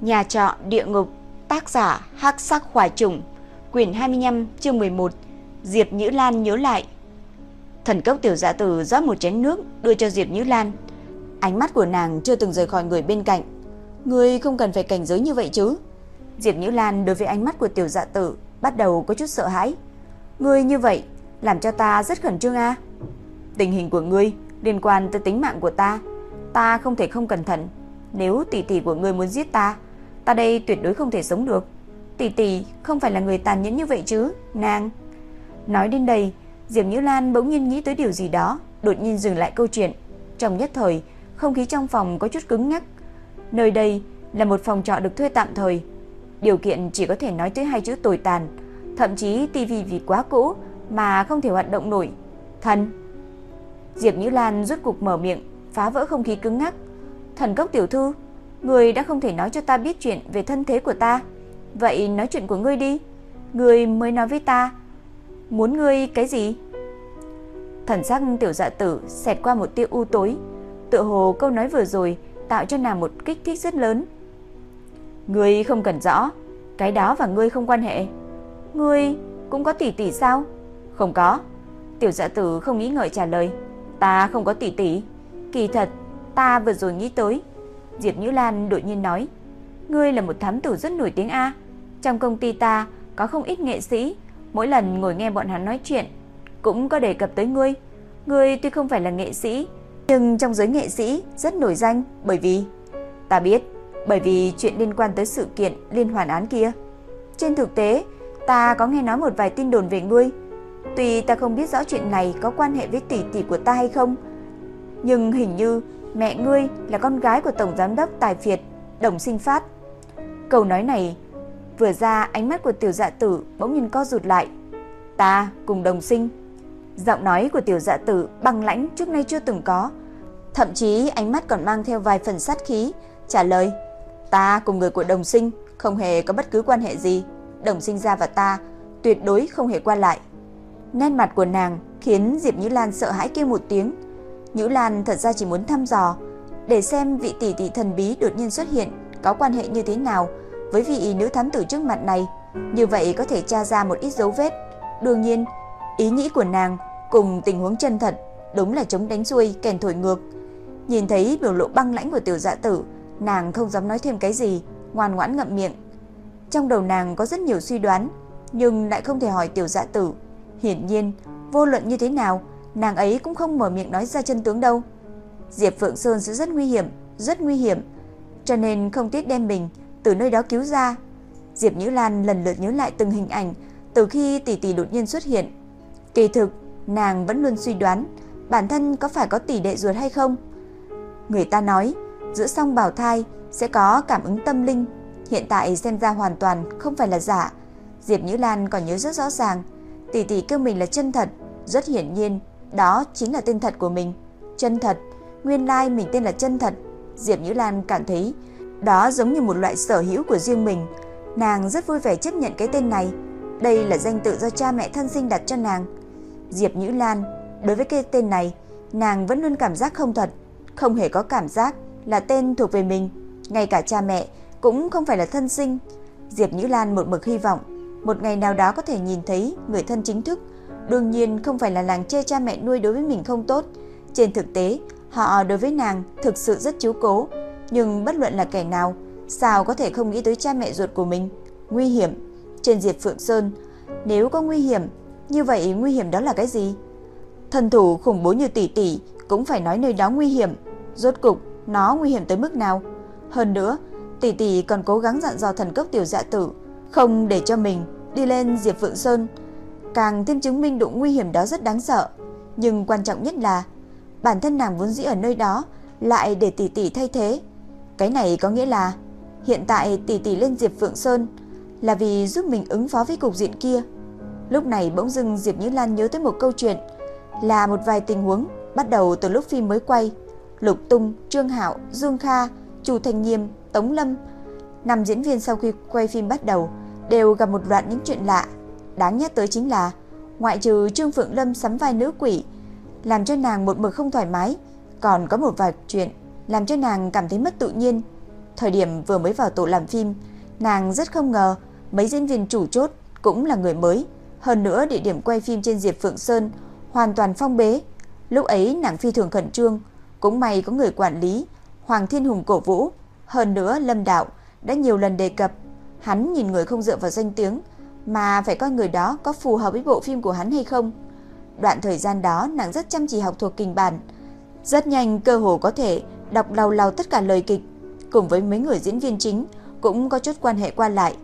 Nhà trọ địa ngục, tác giả Hắc Sắc Hỏa Trùng, quyển 25, chương 11. Diệp Nhữ Lan nhớ lại. Thần cốc tiểu dạ tử rót một chén nước đưa cho Diệp Nhữ Lan. Ánh mắt của nàng chưa từng rời khỏi người bên cạnh. người không cần phải cảnh giới như vậy chứ? Diệp Nhữ Lan đối với ánh mắt của tiểu dạ tử bắt đầu có chút sợ hãi. Ngươi như vậy làm cho ta rất khẩn trương a. Tình hình của ngươi liên quan tới tính mạng của ta, ta không thể không cẩn thận. Nếu tỷ tỷ của ngươi muốn giết ta, ta đây tuyệt đối không thể sống được. Tỷ tỷ không phải là người tàn nhẫn như vậy chứ, nàng. Nói đến đây, Diệp Nhữ Lan bỗng nhiên nghĩ tới điều gì đó, đột nhiên dừng lại câu chuyện. Trong nhất thời, không khí trong phòng có chút cứng ngắc. Nơi đây là một phòng trọ được thuê tạm thời. Điều kiện chỉ có thể nói tới hai chữ tồi tàn, thậm chí tivi vì quá cũ mà không thể hoạt động nổi. Thần. Diệp Nhữ Lan rút cục mở miệng, phá vỡ không khí cứng ngắc. Thần cốc tiểu thư, người đã không thể nói cho ta biết chuyện về thân thế của ta. Vậy nói chuyện của ngươi đi. Ngươi mới nói với ta. Muốn ngươi cái gì? Thần sắc tiểu dạ tử xẹt qua một tia u tối. Tựa hồ câu nói vừa rồi tạo cho nàng một kích thích rất lớn. Ngươi không cần rõ, cái đó và ngươi không quan hệ. Ngươi cũng có tỷ tỷ sao? Không có. Tiểu dạ tử không nghĩ ngợi trả lời. Ta không có tỷ tỷ. Kỳ thật, ta vừa rồi nghĩ tới. Diệp Nhữ Lan đột nhiên nói. Ngươi là một thám tử rất nổi tiếng A. Trong công ty ta có không ít nghệ sĩ. Mỗi lần ngồi nghe bọn hắn nói chuyện, cũng có đề cập tới ngươi. Ngươi tuy không phải là nghệ sĩ, nhưng trong giới nghệ sĩ rất nổi danh bởi vì... Ta biết, bởi vì chuyện liên quan tới sự kiện liên hoàn án kia. Trên thực tế, ta có nghe nói một vài tin đồn về ngươi. Tuy ta không biết rõ chuyện này có quan hệ với tỷ tỷ của ta hay không, nhưng hình như mẹ ngươi là con gái của tổng giám đốc Tài Việt, Đồng Sinh Phát. Câu nói này vừa ra, ánh mắt của Tiểu Dạ Tử bỗng nhiên co rụt lại. Ta cùng Đồng Sinh. Giọng nói của Tiểu Dạ Tử băng lãnh trước nay chưa từng có, thậm chí ánh mắt còn mang theo vài phần sát khí, trả lời: "Ta cùng người của Đồng Sinh không hề có bất cứ quan hệ gì, Đồng Sinh gia và ta tuyệt đối không hề qua lại." Nét mặt của nàng khiến Diệp như Lan sợ hãi kêu một tiếng. Nhữ Lan thật ra chỉ muốn thăm dò để xem vị tỷ tỷ thần bí đột nhiên xuất hiện có quan hệ như thế nào với vị nữ thám tử trước mặt này, như vậy có thể tra ra một ít dấu vết. Đương nhiên, ý nghĩ của nàng cùng tình huống chân thật đúng là chống đánh xuôi kèn thổi ngược. Nhìn thấy biểu lộ băng lãnh của tiểu dạ tử, nàng không dám nói thêm cái gì, ngoan ngoãn ngậm miệng. Trong đầu nàng có rất nhiều suy đoán, nhưng lại không thể hỏi tiểu dạ tử. Hiển nhiên, vô luận như thế nào, nàng ấy cũng không mở miệng nói ra chân tướng đâu. Diệp Phượng Sơn sẽ rất nguy hiểm, rất nguy hiểm, cho nên không tiếc đem mình từ nơi đó cứu ra. Diệp Nhữ Lan lần lượt nhớ lại từng hình ảnh từ khi tỷ tỷ đột nhiên xuất hiện. Kỳ thực, nàng vẫn luôn suy đoán bản thân có phải có tỷ đệ ruột hay không. Người ta nói, giữa song bào thai sẽ có cảm ứng tâm linh, hiện tại xem ra hoàn toàn không phải là giả. Diệp Nhữ Lan còn nhớ rất rõ ràng, tỷ tỷ kêu mình là chân thật, rất hiển nhiên, đó chính là tên thật của mình. Chân thật, nguyên lai mình tên là chân thật. Diệp Nhữ Lan cảm thấy đó giống như một loại sở hữu của riêng mình. Nàng rất vui vẻ chấp nhận cái tên này. Đây là danh tự do cha mẹ thân sinh đặt cho nàng. Diệp Nhữ Lan, đối với cái tên này, nàng vẫn luôn cảm giác không thật, không hề có cảm giác là tên thuộc về mình. Ngay cả cha mẹ cũng không phải là thân sinh. Diệp Nhữ Lan một mực hy vọng một ngày nào đó có thể nhìn thấy người thân chính thức. Đương nhiên không phải là làng chê cha mẹ nuôi đối với mình không tốt. Trên thực tế, họ đối với nàng thực sự rất chú cố. Nhưng bất luận là kẻ nào, sao có thể không nghĩ tới cha mẹ ruột của mình? Nguy hiểm. Trên diệt Phượng Sơn, nếu có nguy hiểm, như vậy nguy hiểm đó là cái gì? Thần thủ khủng bố như tỷ tỷ cũng phải nói nơi đó nguy hiểm. Rốt cục, nó nguy hiểm tới mức nào? Hơn nữa, tỷ tỷ còn cố gắng dặn dò thần cốc tiểu dạ tử, không để cho mình đi lên Diệp Phượng Sơn, càng thêm chứng minh độ nguy hiểm đó rất đáng sợ. Nhưng quan trọng nhất là bản thân nàng vốn dĩ ở nơi đó lại để tỷ tỷ thay thế. Cái này có nghĩa là hiện tại tỷ tỷ lên Diệp Phượng Sơn là vì giúp mình ứng phó với cục diện kia. Lúc này bỗng dưng Diệp Như Lan nhớ tới một câu chuyện, là một vài tình huống bắt đầu từ lúc phim mới quay. Lục Tung, Trương Hạo, Dương Kha, Chu Thành Nghiêm, Tống Lâm, năm diễn viên sau khi quay phim bắt đầu đều gặp một loạt những chuyện lạ. Đáng nhắc tới chính là ngoại trừ Trương Phượng Lâm sắm vai nữ quỷ, làm cho nàng một mực không thoải mái, còn có một vài chuyện làm cho nàng cảm thấy mất tự nhiên. Thời điểm vừa mới vào tổ làm phim, nàng rất không ngờ mấy diễn viên chủ chốt cũng là người mới. Hơn nữa địa điểm quay phim trên Diệp Phượng Sơn hoàn toàn phong bế. Lúc ấy nàng phi thường khẩn trương, cũng may có người quản lý, Hoàng Thiên Hùng cổ vũ. Hơn nữa Lâm Đạo đã nhiều lần đề cập, hắn nhìn người không dựa vào danh tiếng, mà phải coi người đó có phù hợp với bộ phim của hắn hay không. Đoạn thời gian đó nàng rất chăm chỉ học thuộc kịch bản, rất nhanh cơ hồ có thể đọc lầu lầu tất cả lời kịch, cùng với mấy người diễn viên chính cũng có chút quan hệ qua lại.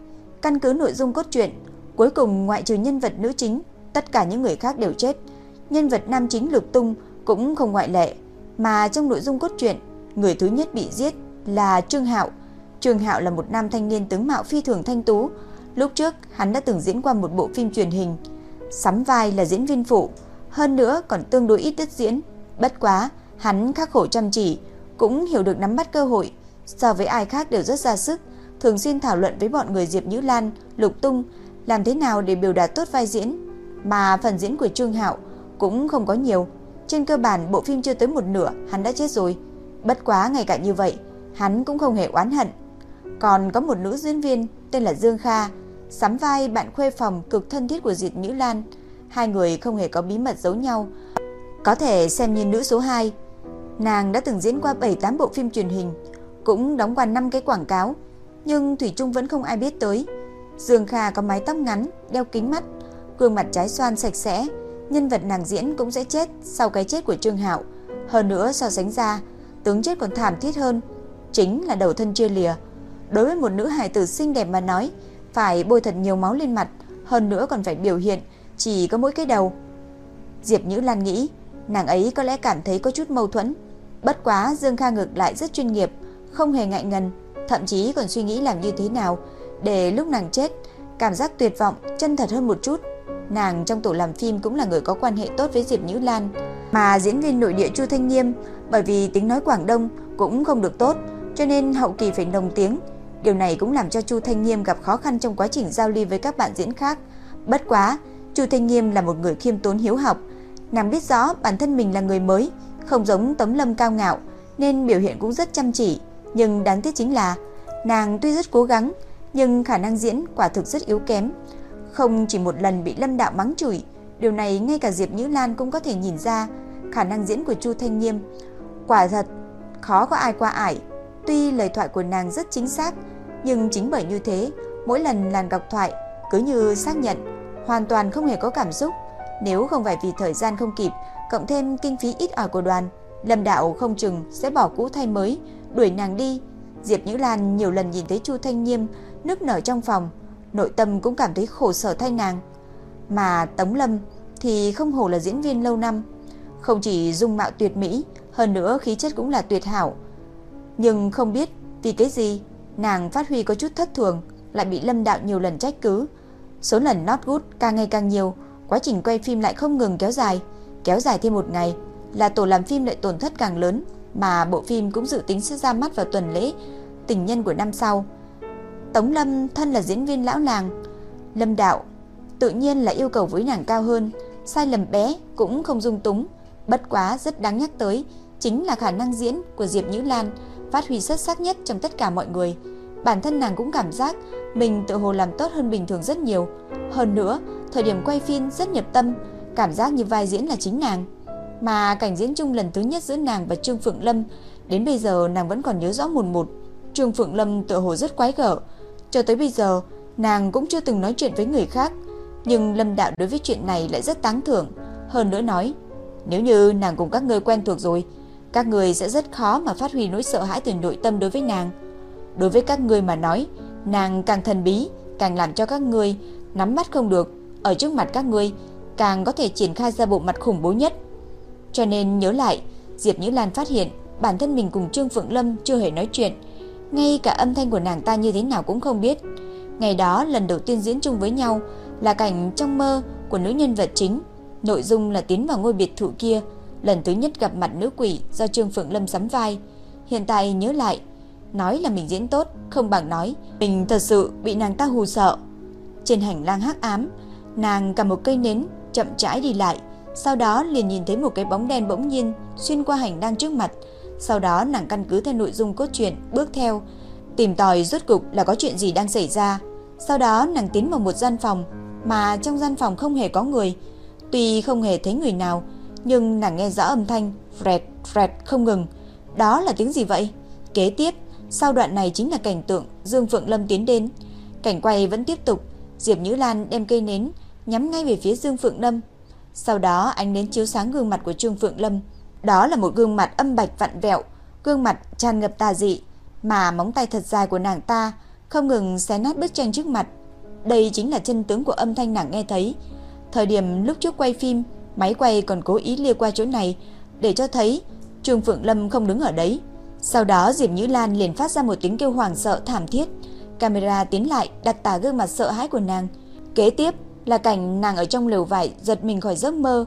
Căn cứ nội dung cốt truyện, cuối cùng ngoại trừ nhân vật nữ chính, tất cả những người khác đều chết. Nhân vật nam chính Lục Tung cũng không ngoại lệ, mà trong nội dung cốt truyện, người thứ nhất bị giết là Trương Hạo. Trương Hạo là một nam thanh niên tướng mạo phi thường thanh tú. Lúc trước, hắn đã từng diễn qua một bộ phim truyền hình, sắm vai là diễn viên phụ, hơn nữa còn tương đối ít đất diễn. Bất quá, hắn khắc khổ chăm chỉ, cũng hiểu được nắm bắt cơ hội, so với ai khác đều rất ra sức, thường xuyên thảo luận với bọn người Diệp Nhữ Lan, Lục Tung làm thế nào để biểu đạt tốt vai diễn. Mà phần diễn của Trương Hạo cũng không có nhiều, trên cơ bản bộ phim chưa tới một nửa hắn đã chết rồi. Bất quá ngày cả như vậy, hắn cũng không hề oán hận. Còn có một nữ diễn viên tên là Dương Kha, sắm vai bạn khuê phòng cực thân thiết của Diệp Nhữ Lan. Hai người không hề có bí mật giấu nhau, có thể xem như nữ số 2. Nàng đã từng diễn qua 7-8 bộ phim truyền hình, cũng đóng qua 5 cái quảng cáo, nhưng Thủy Trung vẫn không ai biết tới. Dương Kha có mái tóc ngắn, đeo kính mắt, gương mặt trái xoan sạch sẽ, nhân vật nàng diễn cũng sẽ chết sau cái chết của Trương Hạo. Hơn nữa so sánh ra, tướng chết còn thảm thiết hơn, chính là đầu thân chia lìa. Đối với một nữ hài tử xinh đẹp mà nói, phải bôi thật nhiều máu lên mặt, hơn nữa còn phải biểu hiện chỉ có mỗi cái đầu. Diệp Nhữ Lan nghĩ, nàng ấy có lẽ cảm thấy có chút mâu thuẫn. Bất quá Dương Kha ngược lại rất chuyên nghiệp, không hề ngại ngần, thậm chí còn suy nghĩ làm như thế nào để lúc nàng chết, cảm giác tuyệt vọng chân thật hơn một chút. Nàng trong tổ làm phim cũng là người có quan hệ tốt với Diệp Nhữ Lan, mà diễn viên nội địa Chu Thanh Nghiêm bởi vì tiếng nói Quảng Đông cũng không được tốt, cho nên hậu kỳ phải nồng tiếng. Điều này cũng làm cho Chu Thanh Nghiêm gặp khó khăn trong quá trình giao lưu với các bạn diễn khác. Bất quá, Chu Thanh Nghiêm là một người khiêm tốn hiếu học, nàng biết rõ bản thân mình là người mới, không giống tấm Lâm cao ngạo, nên biểu hiện cũng rất chăm chỉ, nhưng đáng tiếc chính là nàng tuy rất cố gắng, nhưng khả năng diễn quả thực rất yếu kém. Không chỉ một lần bị Lâm Đạo mắng chửi, điều này ngay cả Diệp Nhữ Lan cũng có thể nhìn ra, khả năng diễn của Chu Thanh Nghiêm quả thật khó có ai qua ải. Tuy lời thoại của nàng rất chính xác, nhưng chính bởi như thế, mỗi lần làn gọc thoại cứ như xác nhận, hoàn toàn không hề có cảm xúc. Nếu không phải vì thời gian không kịp, cộng thêm kinh phí ít ỏi của đoàn, Lâm Đạo không chừng sẽ bỏ cũ thay mới, đuổi nàng đi. Diệp Nhữ Lan nhiều lần nhìn thấy Chu Thanh Nghiêm nức nở trong phòng, nội tâm cũng cảm thấy khổ sở thay nàng. Mà Tống Lâm thì không hổ là diễn viên lâu năm, không chỉ dung mạo tuyệt mỹ, hơn nữa khí chất cũng là tuyệt hảo. Nhưng không biết vì cái gì, nàng phát huy có chút thất thường, lại bị Lâm Đạo nhiều lần trách cứ. Số lần not good càng ngày càng nhiều, quá trình quay phim lại không ngừng kéo dài, kéo dài thêm một ngày là tổ làm phim lại tổn thất càng lớn, mà bộ phim cũng dự tính sẽ ra mắt vào tuần lễ tình nhân của năm sau. Tống Lâm thân là diễn viên lão làng, Lâm Đạo tự nhiên là yêu cầu với nàng cao hơn, sai lầm bé cũng không dung túng, bất quá rất đáng nhắc tới chính là khả năng diễn của Diệp Nhữ Lan phát huy xuất sắc nhất trong tất cả mọi người. Bản thân nàng cũng cảm giác mình tự hồ làm tốt hơn bình thường rất nhiều. Hơn nữa, thời điểm quay phim rất nhập tâm, cảm giác như vai diễn là chính nàng. Mà cảnh diễn chung lần thứ nhất giữa nàng và Trương Phượng Lâm, đến bây giờ nàng vẫn còn nhớ rõ mồn một. Trương Phượng Lâm tự hồ rất quái gở, cho tới bây giờ nàng cũng chưa từng nói chuyện với người khác, nhưng Lâm Đạo đối với chuyện này lại rất tán thưởng, hơn nữa nói, nếu như nàng cùng các ngươi quen thuộc rồi, các người sẽ rất khó mà phát huy nỗi sợ hãi từ nội tâm đối với nàng. Đối với các người mà nói, nàng càng thần bí, càng làm cho các người nắm mắt không được, ở trước mặt các người càng có thể triển khai ra bộ mặt khủng bố nhất. Cho nên nhớ lại, Diệp Nhữ Lan phát hiện bản thân mình cùng Trương Phượng Lâm chưa hề nói chuyện, ngay cả âm thanh của nàng ta như thế nào cũng không biết. Ngày đó lần đầu tiên diễn chung với nhau là cảnh trong mơ của nữ nhân vật chính, nội dung là tiến vào ngôi biệt thự kia, lần thứ nhất gặp mặt nữ quỷ do Trương Phượng Lâm sắm vai. Hiện tại nhớ lại, nói là mình diễn tốt, không bằng nói mình thật sự bị nàng ta hù sợ. Trên hành lang hắc ám, nàng cầm một cây nến, chậm rãi đi lại, sau đó liền nhìn thấy một cái bóng đen bỗng nhiên xuyên qua hành lang trước mặt. Sau đó nàng căn cứ theo nội dung cốt truyện bước theo, Tìm tòi rốt cục là có chuyện gì đang xảy ra. Sau đó nàng tiến vào một gian phòng mà trong gian phòng không hề có người. Tuy không hề thấy người nào, nhưng nàng nghe rõ âm thanh Fred, Fred không ngừng. Đó là tiếng gì vậy? Kế tiếp, sau đoạn này chính là cảnh tượng Dương Phượng Lâm tiến đến. Cảnh quay vẫn tiếp tục, Diệp Nhữ Lan đem cây nến nhắm ngay về phía Dương Phượng Lâm. Sau đó ánh nến chiếu sáng gương mặt của Trương Phượng Lâm. Đó là một gương mặt âm bạch vặn vẹo, gương mặt tràn ngập tà dị, mà móng tay thật dài của nàng ta không ngừng xé nát bức tranh trước mặt. Đây chính là chân tướng của âm thanh nàng nghe thấy. Thời điểm lúc trước quay phim, máy quay còn cố ý lia qua chỗ này để cho thấy Trương Phượng Lâm không đứng ở đấy. Sau đó Diệp Nhữ Lan liền phát ra một tiếng kêu hoảng sợ thảm thiết. Camera tiến lại đặt tả gương mặt sợ hãi của nàng. Kế tiếp là cảnh nàng ở trong lều vải giật mình khỏi giấc mơ.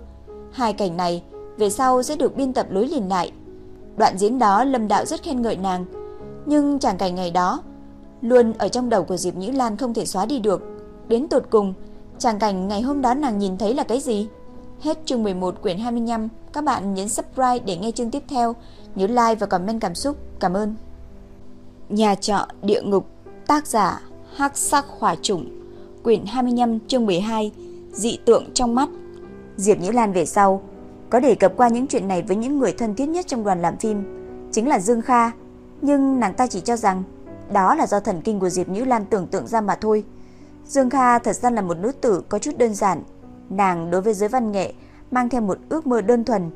Hai cảnh này về sau sẽ được biên tập lối liền lại. Đoạn diễn đó Lâm Đạo rất khen ngợi nàng, nhưng chẳng cảnh ngày đó luôn ở trong đầu của Diệp Nhữ Lan không thể xóa đi được. Đến tột cùng, chẳng cảnh ngày hôm đó nàng nhìn thấy là cái gì? Hết chương 11 quyển 25, các bạn nhấn subscribe để nghe chương tiếp theo, nhớ like và comment cảm xúc. Cảm ơn. Nhà trọ địa ngục, tác giả Hắc Sắc Hỏa Trùng, quyển 25 chương 12, dị tượng trong mắt. Diệp Nhĩ Lan về sau có đề cập qua những chuyện này với những người thân thiết nhất trong đoàn làm phim, chính là Dương Kha, nhưng nàng ta chỉ cho rằng đó là do thần kinh của Diệp Nhĩ Lan tưởng tượng ra mà thôi. Dương Kha thật ra là một nữ tử có chút đơn giản, nàng đối với giới văn nghệ mang theo một ước mơ đơn thuần,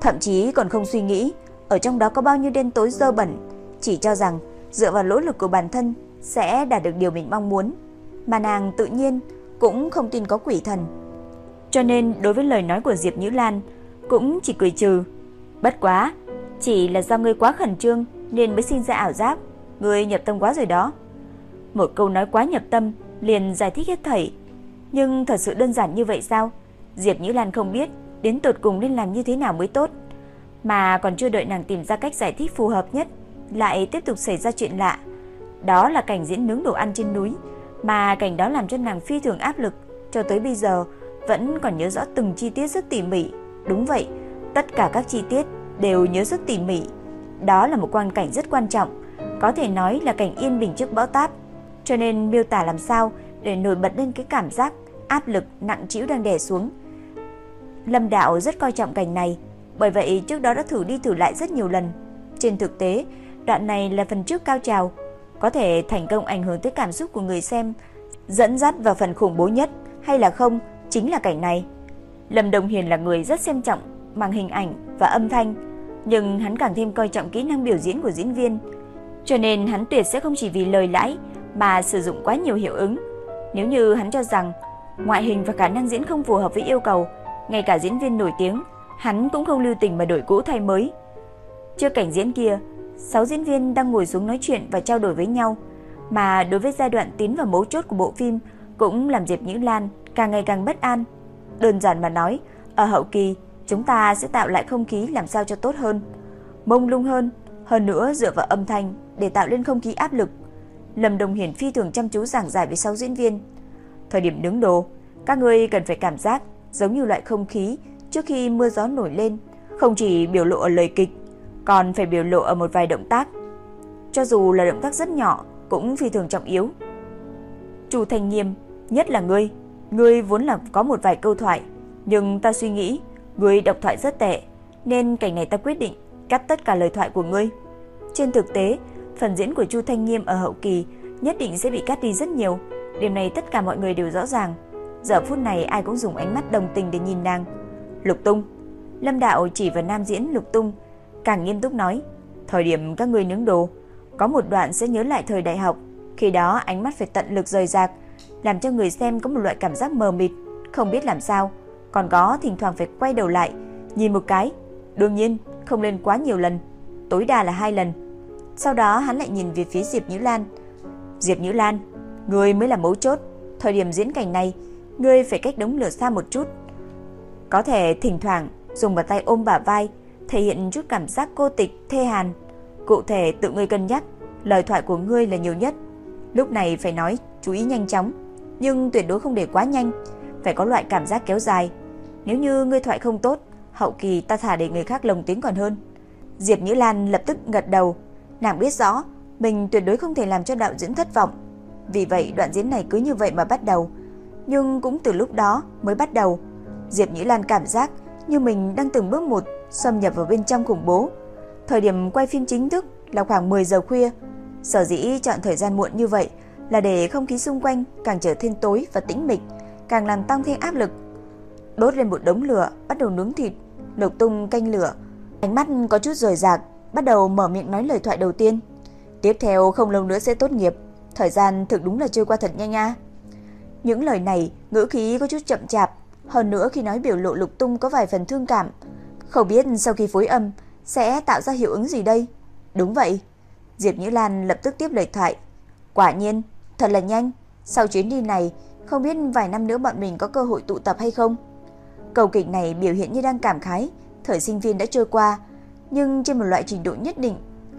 thậm chí còn không suy nghĩ ở trong đó có bao nhiêu đen tối dơ bẩn, chỉ cho rằng dựa vào nỗ lực của bản thân sẽ đạt được điều mình mong muốn, mà nàng tự nhiên cũng không tin có quỷ thần. Cho nên đối với lời nói của Diệp Nhữ Lan cũng chỉ cười trừ. Bất quá, chỉ là do ngươi quá khẩn trương nên mới sinh ra ảo giác, ngươi nhập tâm quá rồi đó. Một câu nói quá nhập tâm liền giải thích hết thảy, nhưng thật sự đơn giản như vậy sao? Diệp Nhĩ Lan không biết đến tột cùng nên làm như thế nào mới tốt, mà còn chưa đợi nàng tìm ra cách giải thích phù hợp nhất, lại tiếp tục xảy ra chuyện lạ. Đó là cảnh diễn nướng đồ ăn trên núi, mà cảnh đó làm cho nàng phi thường áp lực, cho tới bây giờ vẫn còn nhớ rõ từng chi tiết rất tỉ mỉ. Đúng vậy, tất cả các chi tiết đều nhớ rất tỉ mỉ. Đó là một quan cảnh rất quan trọng, có thể nói là cảnh yên bình trước bão táp. Cho nên miêu tả làm sao để nổi bật lên cái cảm giác áp lực nặng trĩu đang đè xuống. Lâm Đạo rất coi trọng cảnh này, bởi vậy trước đó đã thử đi thử lại rất nhiều lần. Trên thực tế, đoạn này là phần trước cao trào, có thể thành công ảnh hưởng tới cảm xúc của người xem, dẫn dắt vào phần khủng bố nhất hay là không chính là cảnh này. Lâm Đồng Hiền là người rất xem trọng màn hình ảnh và âm thanh, nhưng hắn càng thêm coi trọng kỹ năng biểu diễn của diễn viên. Cho nên hắn tuyệt sẽ không chỉ vì lời lãi mà sử dụng quá nhiều hiệu ứng. Nếu như hắn cho rằng ngoại hình và khả năng diễn không phù hợp với yêu cầu, ngay cả diễn viên nổi tiếng, hắn cũng không lưu tình mà đổi cũ thay mới. Trước cảnh diễn kia, sáu diễn viên đang ngồi xuống nói chuyện và trao đổi với nhau, mà đối với giai đoạn tiến vào mấu chốt của bộ phim cũng làm Diệp Nhữ Lan càng ngày càng bất an. Đơn giản mà nói, ở hậu kỳ, chúng ta sẽ tạo lại không khí làm sao cho tốt hơn, mông lung hơn, hơn nữa dựa vào âm thanh để tạo lên không khí áp lực. Lâm Đồng Hiển phi thường chăm chú giảng giải với sáu diễn viên. Thời điểm đứng đồ, các ngươi cần phải cảm giác giống như loại không khí trước khi mưa gió nổi lên, không chỉ biểu lộ ở lời kịch, còn phải biểu lộ ở một vài động tác. Cho dù là động tác rất nhỏ, cũng phi thường trọng yếu. Chu Thành Nghiêm, nhất là ngươi, ngươi vốn là có một vài câu thoại, nhưng ta suy nghĩ ngươi đọc thoại rất tệ, nên cảnh này ta quyết định cắt tất cả lời thoại của ngươi. Trên thực tế, phần diễn của Chu Thanh Nghiêm ở hậu kỳ nhất định sẽ bị cắt đi rất nhiều, điều này tất cả mọi người đều rõ ràng. Giờ phút này ai cũng dùng ánh mắt đồng tình để nhìn nàng. Lục Tung, Lâm Đạo chỉ vào nam diễn Lục Tung, càng nghiêm túc nói, thời điểm các ngươi nướng đồ, có một đoạn sẽ nhớ lại thời đại học, khi đó ánh mắt phải tận lực rời rạc, làm cho người xem có một loại cảm giác mờ mịt, không biết làm sao, còn có thỉnh thoảng phải quay đầu lại, nhìn một cái. Đương nhiên, không lên quá nhiều lần, tối đa là hai lần. Sau đó hắn lại nhìn về phía Diệp Nhữ Lan. Diệp Nhữ Lan, ngươi mới là mấu chốt, thời điểm diễn cảnh này, ngươi phải cách đống lửa xa một chút. Có thể thỉnh thoảng dùng bàn tay ôm bả vai, thể hiện chút cảm giác cô tịch, thê hàn. Cụ thể tự ngươi cân nhắc, lời thoại của ngươi là nhiều nhất. Lúc này phải nói chú ý nhanh chóng, nhưng tuyệt đối không để quá nhanh, phải có loại cảm giác kéo dài. Nếu như ngươi thoại không tốt, hậu kỳ ta thả để người khác lồng tiếng còn hơn. Diệp Nhữ Lan lập tức gật đầu, nàng biết rõ, mình tuyệt đối không thể làm cho đạo diễn thất vọng. Vì vậy đoạn diễn này cứ như vậy mà bắt đầu. Nhưng cũng từ lúc đó mới bắt đầu, Diệp Nhĩ Lan cảm giác như mình đang từng bước một xâm nhập vào bên trong khủng bố. Thời điểm quay phim chính thức là khoảng 10 giờ khuya. Sở dĩ chọn thời gian muộn như vậy là để không khí xung quanh càng trở thêm tối và tĩnh mịch, càng làm tăng thêm áp lực. Đốt lên một đống lửa, bắt đầu nướng thịt, lục tung canh lửa. Ánh mắt có chút rời rạc, bắt đầu mở miệng nói lời thoại đầu tiên. Tiếp theo không lâu nữa sẽ tốt nghiệp, thời gian thực đúng là trôi qua thật nhanh nha. Những lời này ngữ khí có chút chậm chạp, hơn nữa khi nói biểu lộ lục tung có vài phần thương cảm. Không biết sau khi phối âm sẽ tạo ra hiệu ứng gì đây? Đúng vậy. Diệp Nhữ Lan lập tức tiếp lời thoại. Quả nhiên, thật là nhanh. Sau chuyến đi này, không biết vài năm nữa bọn mình có cơ hội tụ tập hay không? Cầu kịch này biểu hiện như đang cảm khái, thời sinh viên đã trôi qua, nhưng trên một loại trình độ nhất định,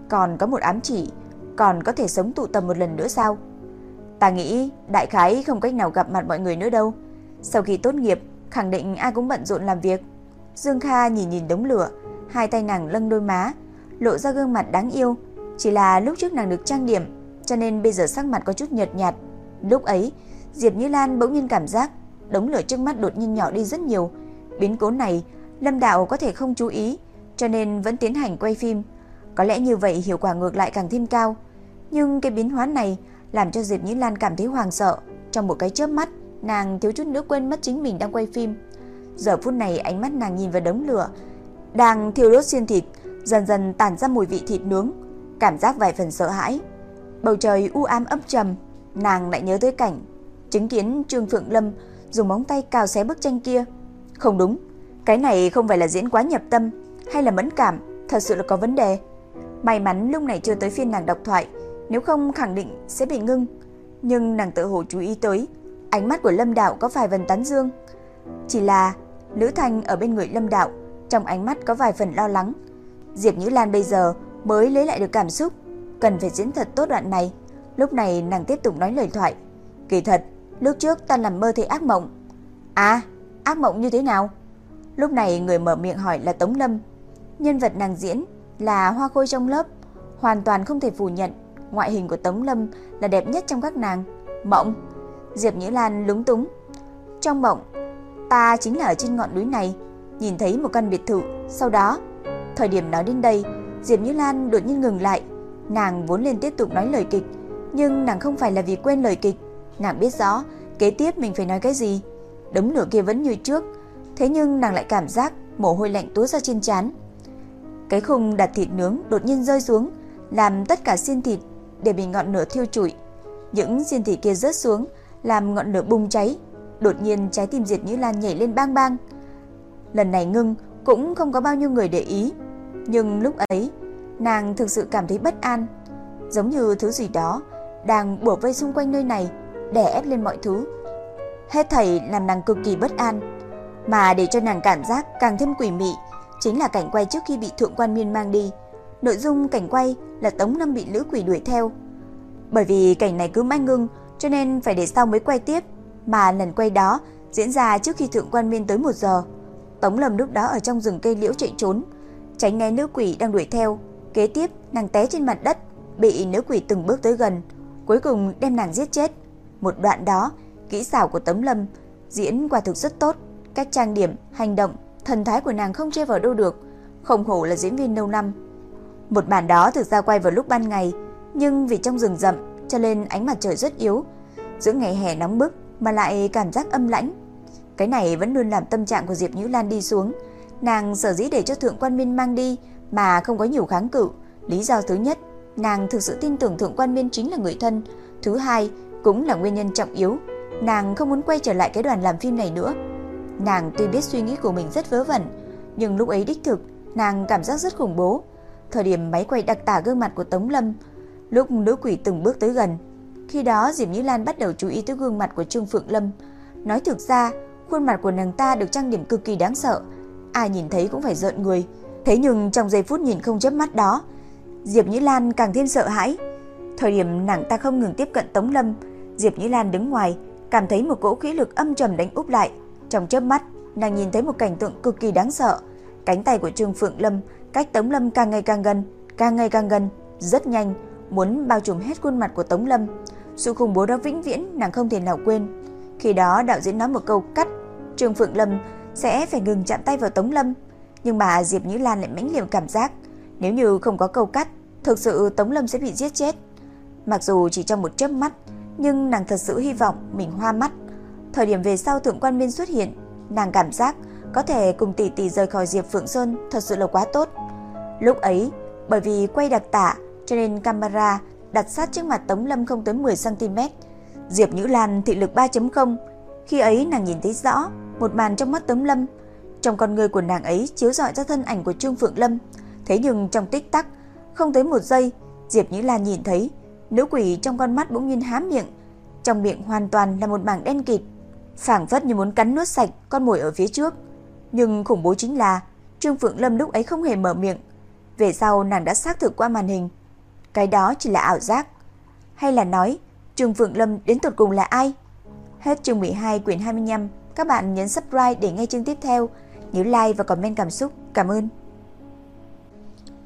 còn có một ám chỉ, còn có thể sống tụ tập một lần nữa sao? Ta nghĩ đại khái không cách nào gặp mặt mọi người nữa đâu. Sau khi tốt nghiệp, khẳng định ai cũng bận rộn làm việc. Dương Kha nhìn nhìn đống lửa, hai tay nàng lâng đôi má, lộ ra gương mặt đáng yêu. Chỉ là lúc trước nàng được trang điểm, cho nên bây giờ sắc mặt có chút nhợt nhạt. Lúc ấy, Diệp Như Lan bỗng nhiên cảm giác đống lửa trước mắt đột nhiên nhỏ đi rất nhiều. Biến cố này, Lâm Đạo có thể không chú ý, cho nên vẫn tiến hành quay phim. Có lẽ như vậy hiệu quả ngược lại càng thêm cao. Nhưng cái biến hóa này làm cho Diệp nhĩ Lan cảm thấy hoàng sợ. Trong một cái chớp mắt, nàng thiếu chút nữa quên mất chính mình đang quay phim. Giờ phút này ánh mắt nàng nhìn vào đống lửa đang thiêu đốt xiên thịt, dần dần tản ra mùi vị thịt nướng, cảm giác vài phần sợ hãi. Bầu trời u ám ấp trầm, nàng lại nhớ tới cảnh chứng kiến Trương Phượng Lâm dùng móng tay cào xé bức tranh kia. Không đúng, cái này không phải là diễn quá nhập tâm hay là mẫn cảm, thật sự là có vấn đề. May mắn lúc này chưa tới phiên nàng đọc thoại, nếu không khẳng định sẽ bị ngưng. Nhưng nàng tự hồ chú ý tới, ánh mắt của Lâm Đạo có vài phần tán dương. Chỉ là Lữ Thanh ở bên người Lâm Đạo, trong ánh mắt có vài phần lo lắng. Diệp Nhữ Lan bây giờ mới lấy lại được cảm xúc, cần phải diễn thật tốt đoạn này. Lúc này nàng tiếp tục nói lời thoại. Kỳ thật, lúc trước ta nằm mơ thấy ác mộng. À, ác mộng như thế nào? Lúc này người mở miệng hỏi là Tống Lâm. Nhân vật nàng diễn là hoa khôi trong lớp, hoàn toàn không thể phủ nhận ngoại hình của Tống Lâm là đẹp nhất trong các nàng. Mộng. Diệp Nhĩ Lan lúng túng. Trong mộng, ta chính là ở trên ngọn núi này, nhìn thấy một căn biệt thự, sau đó, thời điểm nói đến đây, Diệp Nhĩ Lan đột nhiên ngừng lại, nàng vốn lên tiếp tục nói lời kịch, nhưng nàng không phải là vì quên lời kịch, nàng biết rõ kế tiếp mình phải nói cái gì. Đống lửa kia vẫn như trước, thế nhưng nàng lại cảm giác mồ hôi lạnh túa ra trên trán. Cái khung đặt thịt nướng đột nhiên rơi xuống, làm tất cả xiên thịt đều bị ngọn lửa thiêu trụi. Những xiên thịt kia rớt xuống, làm ngọn lửa bùng cháy. Đột nhiên trái tim Diệt Như Lan nhảy lên bang bang. Lần này ngưng cũng không có bao nhiêu người để ý, nhưng lúc ấy nàng thực sự cảm thấy bất an, giống như thứ gì đó đang bủa vây xung quanh nơi này, đè ép lên mọi thứ. Hết thảy làm nàng cực kỳ bất an, mà để cho nàng cảm giác càng thêm quỷ mị chính là cảnh quay trước khi bị thượng quan miên mang đi. Nội dung cảnh quay là Tống Lâm bị lữ quỷ đuổi theo. Bởi vì cảnh này cứ mãi ngưng cho nên phải để sau mới quay tiếp, mà lần quay đó diễn ra trước khi thượng quan miên tới 1 giờ. Tống Lâm lúc đó ở trong rừng cây liễu chạy trốn, tránh né nữ quỷ đang đuổi theo. Kế tiếp, nàng té trên mặt đất, bị nữ quỷ từng bước tới gần, cuối cùng đem nàng giết chết. Một đoạn đó, kỹ xảo của Tống Lâm diễn quả thực rất tốt, cách trang điểm, hành động, thần thái của nàng không che vào đâu được, không hổ là diễn viên lâu năm. Một bản đó thực ra quay vào lúc ban ngày, nhưng vì trong rừng rậm cho nên ánh mặt trời rất yếu. Giữa ngày hè nóng bức mà lại cảm giác âm lãnh, cái này vẫn luôn làm tâm trạng của Diệp Nhữ Lan đi xuống. Nàng sở dĩ để cho Thượng Quan Miên mang đi mà không có nhiều kháng cự. Lý do thứ nhất, nàng thực sự tin tưởng Thượng Quan Miên chính là người thân. Thứ hai, cũng là nguyên nhân trọng yếu. Nàng không muốn quay trở lại cái đoàn làm phim này nữa. Nàng tuy biết suy nghĩ của mình rất vớ vẩn, nhưng lúc ấy đích thực, nàng cảm giác rất khủng bố. Thời điểm máy quay đặc tả gương mặt của Tống Lâm, lúc nữ quỷ từng bước tới gần. Khi đó Diệp Như Lan bắt đầu chú ý tới gương mặt của Trương Phượng Lâm. Nói thực ra, Khuôn mặt của nàng ta được trang điểm cực kỳ đáng sợ, ai nhìn thấy cũng phải rợn người. Thế nhưng trong giây phút nhìn không chớp mắt đó, Diệp Nhĩ Lan càng thêm sợ hãi. Thời điểm nàng ta không ngừng tiếp cận Tống Lâm, Diệp Nhĩ Lan đứng ngoài, cảm thấy một cỗ khí lực âm trầm đánh úp lại. Trong chớp mắt, nàng nhìn thấy một cảnh tượng cực kỳ đáng sợ. Cánh tay của Trương Phượng Lâm cách Tống Lâm càng ngày càng gần, càng ngày càng gần, rất nhanh, muốn bao trùm hết khuôn mặt của Tống Lâm. Sự khủng bố đó vĩnh viễn nàng không thể nào quên. Khi đó đạo diễn nói một câu cắt, Trương Phượng Lâm sẽ phải ngừng chạm tay vào Tống Lâm. Nhưng mà Diệp Nhữ Lan lại mãnh liệt cảm giác, nếu như không có câu cắt, thực sự Tống Lâm sẽ bị giết chết. Mặc dù chỉ trong một chớp mắt, nhưng nàng thật sự hy vọng mình hoa mắt. Thời điểm về sau Thượng Quan Miên xuất hiện, nàng cảm giác có thể cùng tỷ tỷ rời khỏi Diệp Phượng Sơn thật sự là quá tốt. Lúc ấy, bởi vì quay đặc tả cho nên camera đặt sát trước mặt Tống Lâm không tới 10cm. Diệp Nhữ Lan thị lực 3.0, khi ấy nàng nhìn thấy rõ một màn trong mắt Tống Lâm. Trong con người của nàng ấy chiếu rọi ra thân ảnh của Trương Phượng Lâm. Thế nhưng trong tích tắc, không tới một giây, Diệp Nhữ Lan nhìn thấy nữ quỷ trong con mắt bỗng nhiên há miệng. Trong miệng hoàn toàn là một mảng đen kịt, phảng phất như muốn cắn nuốt sạch con mồi ở phía trước. Nhưng khủng bố chính là, Trương Phượng Lâm lúc ấy không hề mở miệng. Về sau nàng đã xác thực qua màn hình. Cái đó chỉ là ảo giác. Hay là nói, Trương Phượng Lâm đến tuột cùng là ai? Hết chương 12 quyển 25. Các bạn nhấn subscribe để nghe chương tiếp theo. Nhớ like và comment cảm xúc. Cảm ơn.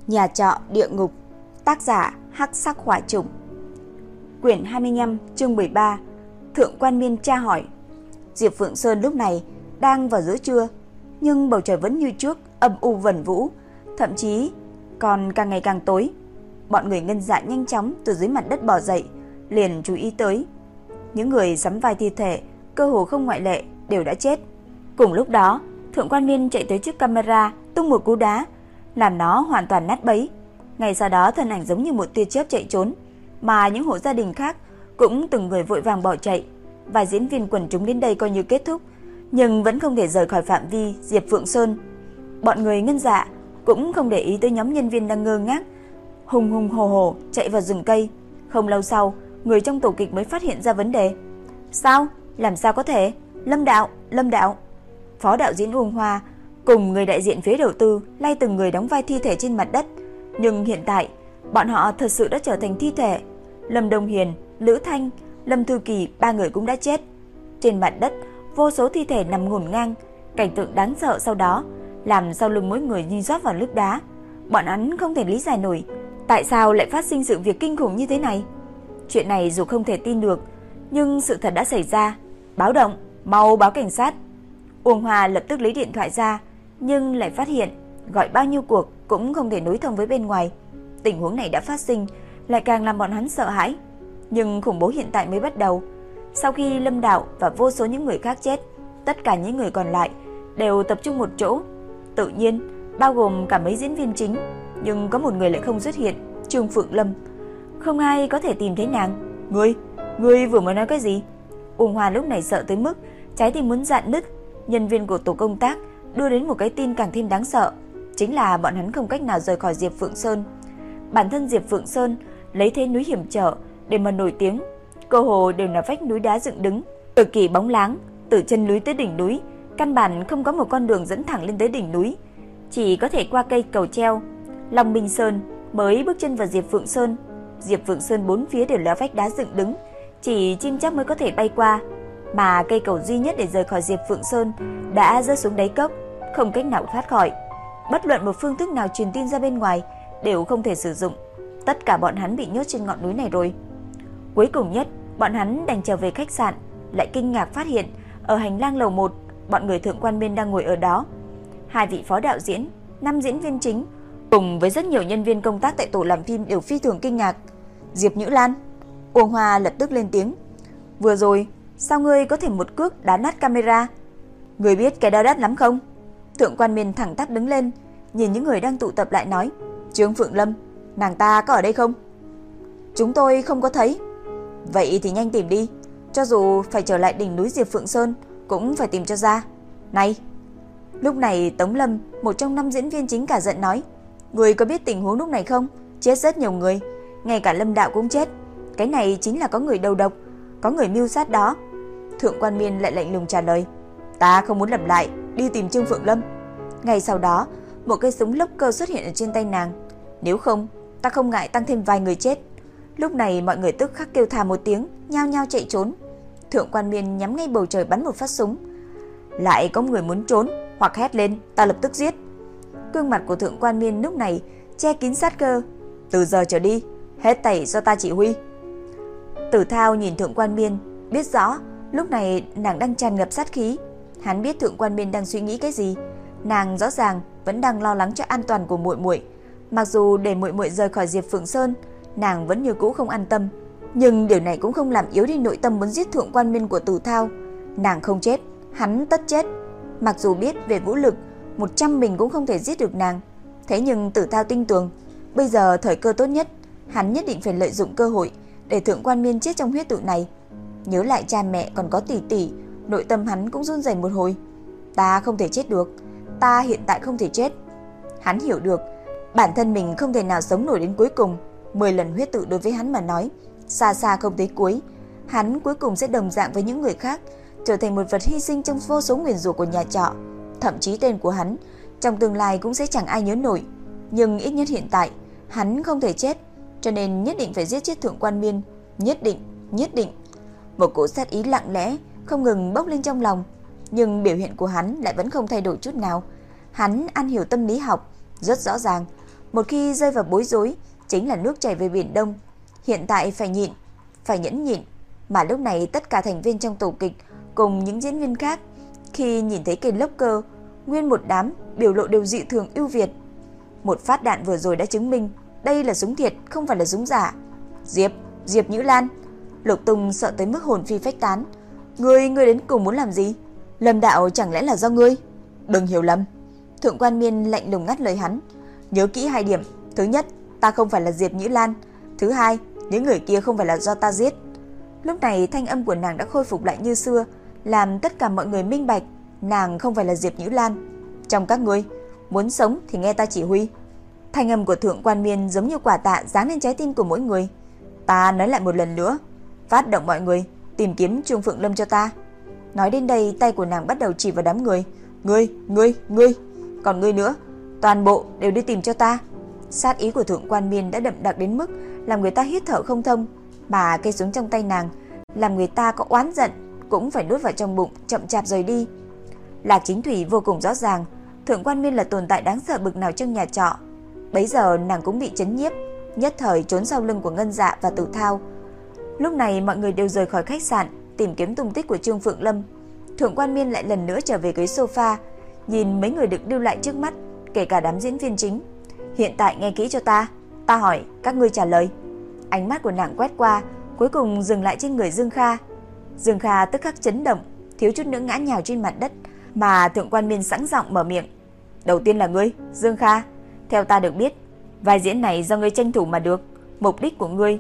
Nhà trọ địa ngục Tác giả Hắc Sắc Hỏa Trùng Quyển 25 chương 13 Thượng quan miên tra hỏi Diệp Phượng Sơn lúc này đang vào giữa trưa, Nhưng bầu trời vẫn như trước, âm u vẩn vũ. Thậm chí còn càng ngày càng tối, Bọn người ngân dạ nhanh chóng từ dưới mặt đất bò dậy, Liền chú ý tới. Những người sắm vai thi thể, Cơ hồ không ngoại lệ, đều đã chết. Cùng lúc đó, Thượng quan miên chạy tới trước camera, Tung một cú đá, Làm nó hoàn toàn nát bấy. Ngay sau đó, thân ảnh giống như một tia chớp chạy trốn, Mà những hộ gia đình khác Cũng từng người vội vàng bỏ chạy. Vài diễn viên quần chúng đến đây coi như kết thúc Nhưng vẫn không thể rời khỏi phạm vi Diệp Phượng Sơn Bọn người ngân dạ cũng không để ý tới nhóm nhân viên đang ngơ ngác, hùng hùng hồ hồ chạy vào rừng cây. Không lâu sau, người trong tổ kịch mới phát hiện ra vấn đề. Sao? Làm sao có thể? Lâm Đạo, Lâm Đạo. Phó đạo diễn Uông Hoa cùng người đại diện phía đầu tư lay từng người đóng vai thi thể trên mặt đất. Nhưng hiện tại, bọn họ thật sự đã trở thành thi thể. Lâm Đông Hiền, Lữ Thanh, Lâm Thư Kỳ ba người cũng đã chết. Trên mặt đất, vô số thi thể nằm ngổn ngang, cảnh tượng đáng sợ sau đó làm sau lưng mỗi người như rót vào lớp đá. Bọn hắn không thể lý giải nổi, tại sao lại phát sinh sự việc kinh khủng như thế này. Chuyện này dù không thể tin được, nhưng sự thật đã xảy ra. Báo động, mau báo cảnh sát. Uông Hoa lập tức lấy điện thoại ra, nhưng lại phát hiện gọi bao nhiêu cuộc cũng không thể nối thông với bên ngoài. Tình huống này đã phát sinh, lại càng làm bọn hắn sợ hãi. Nhưng khủng bố hiện tại mới bắt đầu. Sau khi Lâm Đạo và vô số những người khác chết, tất cả những người còn lại đều tập trung một chỗ tự nhiên, bao gồm cả mấy diễn viên chính, nhưng có một người lại không xuất hiện, Trương Phượng Lâm. Không ai có thể tìm thấy nàng. Ngươi, ngươi vừa mới nói cái gì? Uông Hoa lúc này sợ tới mức trái tim muốn dạn nứt. Nhân viên của tổ công tác đưa đến một cái tin càng thêm đáng sợ, chính là bọn hắn không cách nào rời khỏi Diệp Phượng Sơn. Bản thân Diệp Phượng Sơn lấy thế núi hiểm trở để mà nổi tiếng, cơ hồ đều là vách núi đá dựng đứng, cực kỳ bóng láng, từ chân núi tới đỉnh núi Căn bản không có một con đường dẫn thẳng lên tới đỉnh núi, chỉ có thể qua cây cầu treo. Long Minh Sơn mới bước chân vào Diệp Phượng Sơn. Diệp Phượng Sơn bốn phía đều là vách đá dựng đứng, chỉ chim chắc mới có thể bay qua, mà cây cầu duy nhất để rời khỏi Diệp Phượng Sơn đã rơi xuống đáy cốc, không cách nào thoát khỏi. Bất luận một phương thức nào truyền tin ra bên ngoài đều không thể sử dụng. Tất cả bọn hắn bị nhốt trên ngọn núi này rồi. Cuối cùng nhất, bọn hắn đành trở về khách sạn, lại kinh ngạc phát hiện ở hành lang lầu 1 bọn người thượng quan bên đang ngồi ở đó. Hai vị phó đạo diễn, năm diễn viên chính, cùng với rất nhiều nhân viên công tác tại tổ làm phim đều phi thường kinh ngạc. Diệp Nhữ Lan, Uông Hoa lập tức lên tiếng. Vừa rồi, sao ngươi có thể một cước đá nát camera? Ngươi biết cái đó đắt lắm không? Thượng quan miên thẳng tắp đứng lên, nhìn những người đang tụ tập lại nói. Trương Phượng Lâm, nàng ta có ở đây không? Chúng tôi không có thấy. Vậy thì nhanh tìm đi, cho dù phải trở lại đỉnh núi Diệp Phượng Sơn, cũng phải tìm cho ra. Này! Lúc này Tống Lâm, một trong năm diễn viên chính cả giận nói. Người có biết tình huống lúc này không? Chết rất nhiều người. Ngay cả Lâm Đạo cũng chết. Cái này chính là có người đầu độc, có người mưu sát đó. Thượng quan miên lại lạnh lùng trả lời. Ta không muốn lặp lại, đi tìm Trương Phượng Lâm. Ngay sau đó, một cây súng lốc cơ xuất hiện ở trên tay nàng. Nếu không, ta không ngại tăng thêm vài người chết. Lúc này mọi người tức khắc kêu thà một tiếng, nhao nhao chạy trốn. Thượng quan miên nhắm ngay bầu trời bắn một phát súng. Lại có người muốn trốn hoặc hét lên, ta lập tức giết. Cương mặt của thượng quan miên lúc này che kín sát cơ. Từ giờ trở đi, Hết tẩy do ta chỉ huy. Tử Thao nhìn Thượng Quan Miên, biết rõ lúc này nàng đang tràn ngập sát khí. Hắn biết Thượng Quan Miên đang suy nghĩ cái gì, nàng rõ ràng vẫn đang lo lắng cho an toàn của muội muội. Mặc dù để muội muội rời khỏi Diệp Phượng Sơn, nàng vẫn như cũ không an tâm, nhưng điều này cũng không làm yếu đi nội tâm muốn giết Thượng Quan Miên của Tử Thao. Nàng không chết, hắn tất chết. Mặc dù biết về vũ lực, 100 mình cũng không thể giết được nàng, thế nhưng Tử Thao tinh tường bây giờ thời cơ tốt nhất, hắn nhất định phải lợi dụng cơ hội để Thượng Quan Miên chết trong huyết tự này. Nhớ lại cha mẹ còn có tỷ tỷ, nội tâm hắn cũng run rẩy một hồi. Ta không thể chết được, ta hiện tại không thể chết. Hắn hiểu được, bản thân mình không thể nào sống nổi đến cuối cùng. 10 lần huyết tự đối với hắn mà nói, xa xa không thấy cuối. Hắn cuối cùng sẽ đồng dạng với những người khác, trở thành một vật hy sinh trong vô số nguyền rủa của nhà trọ. Thậm chí tên của hắn trong tương lai cũng sẽ chẳng ai nhớ nổi. Nhưng ít nhất hiện tại, hắn không thể chết, cho nên nhất định phải giết chết thượng quan miên. Nhất định, nhất định. Một cỗ sát ý lặng lẽ, không ngừng bốc lên trong lòng. Nhưng biểu hiện của hắn lại vẫn không thay đổi chút nào. Hắn ăn hiểu tâm lý học, rất rõ ràng. Một khi rơi vào bối rối, chính là nước chảy về biển Đông. Hiện tại phải nhịn, phải nhẫn nhịn. Mà lúc này tất cả thành viên trong tổ kịch cùng những diễn viên khác khi nhìn thấy kênh lốc cơ, nguyên một đám biểu lộ đều dị thường ưu việt. Một phát đạn vừa rồi đã chứng minh đây là súng thiệt, không phải là súng giả. Diệp, Diệp Nhữ Lan. Lục Tùng sợ tới mức hồn phi phách tán. Ngươi, ngươi đến cùng muốn làm gì? Lâm đạo chẳng lẽ là do ngươi? Đừng hiểu lầm. Thượng quan miên lạnh lùng ngắt lời hắn. Nhớ kỹ hai điểm. Thứ nhất, ta không phải là Diệp Nhĩ Lan. Thứ hai, những người kia không phải là do ta giết. Lúc này thanh âm của nàng đã khôi phục lại như xưa, làm tất cả mọi người minh bạch, nàng không phải là Diệp Nhĩ Lan. Trong các ngươi, muốn sống thì nghe ta chỉ huy. Thanh âm của Thượng Quan Miên giống như quả tạ giáng lên trái tim của mỗi người. Ta nói lại một lần nữa, phát động mọi người, tìm kiếm Trương Phượng Lâm cho ta. Nói đến đây, tay của nàng bắt đầu chỉ vào đám người. Ngươi, ngươi, ngươi, còn ngươi nữa, toàn bộ đều đi tìm cho ta. Sát ý của Thượng Quan Miên đã đậm đặc đến mức làm người ta hít thở không thông, bà cây súng trong tay nàng làm người ta có oán giận cũng phải nuốt vào trong bụng, chậm chạp rời đi. Lạc Chính Thủy vô cùng rõ ràng, Thượng Quan Miên là tồn tại đáng sợ bực nào trong nhà trọ. Bấy giờ nàng cũng bị chấn nhiếp, nhất thời trốn sau lưng của Ngân Dạ và Tử Thao. Lúc này mọi người đều rời khỏi khách sạn, tìm kiếm tung tích của Trương Phượng Lâm. Thượng Quan Miên lại lần nữa trở về ghế sofa, nhìn mấy người được đưa lại trước mắt, kể cả đám diễn viên chính. Hiện tại nghe kỹ cho ta, ta hỏi, các ngươi trả lời. Ánh mắt của nàng quét qua, cuối cùng dừng lại trên người Dương Kha. Dương Kha tức khắc chấn động, thiếu chút nữa ngã nhào trên mặt đất, mà Thượng Quan Miên sẵn giọng mở miệng. Đầu tiên là ngươi, Dương Kha. Theo ta được biết, vai diễn này do ngươi tranh thủ mà được. Mục đích của ngươi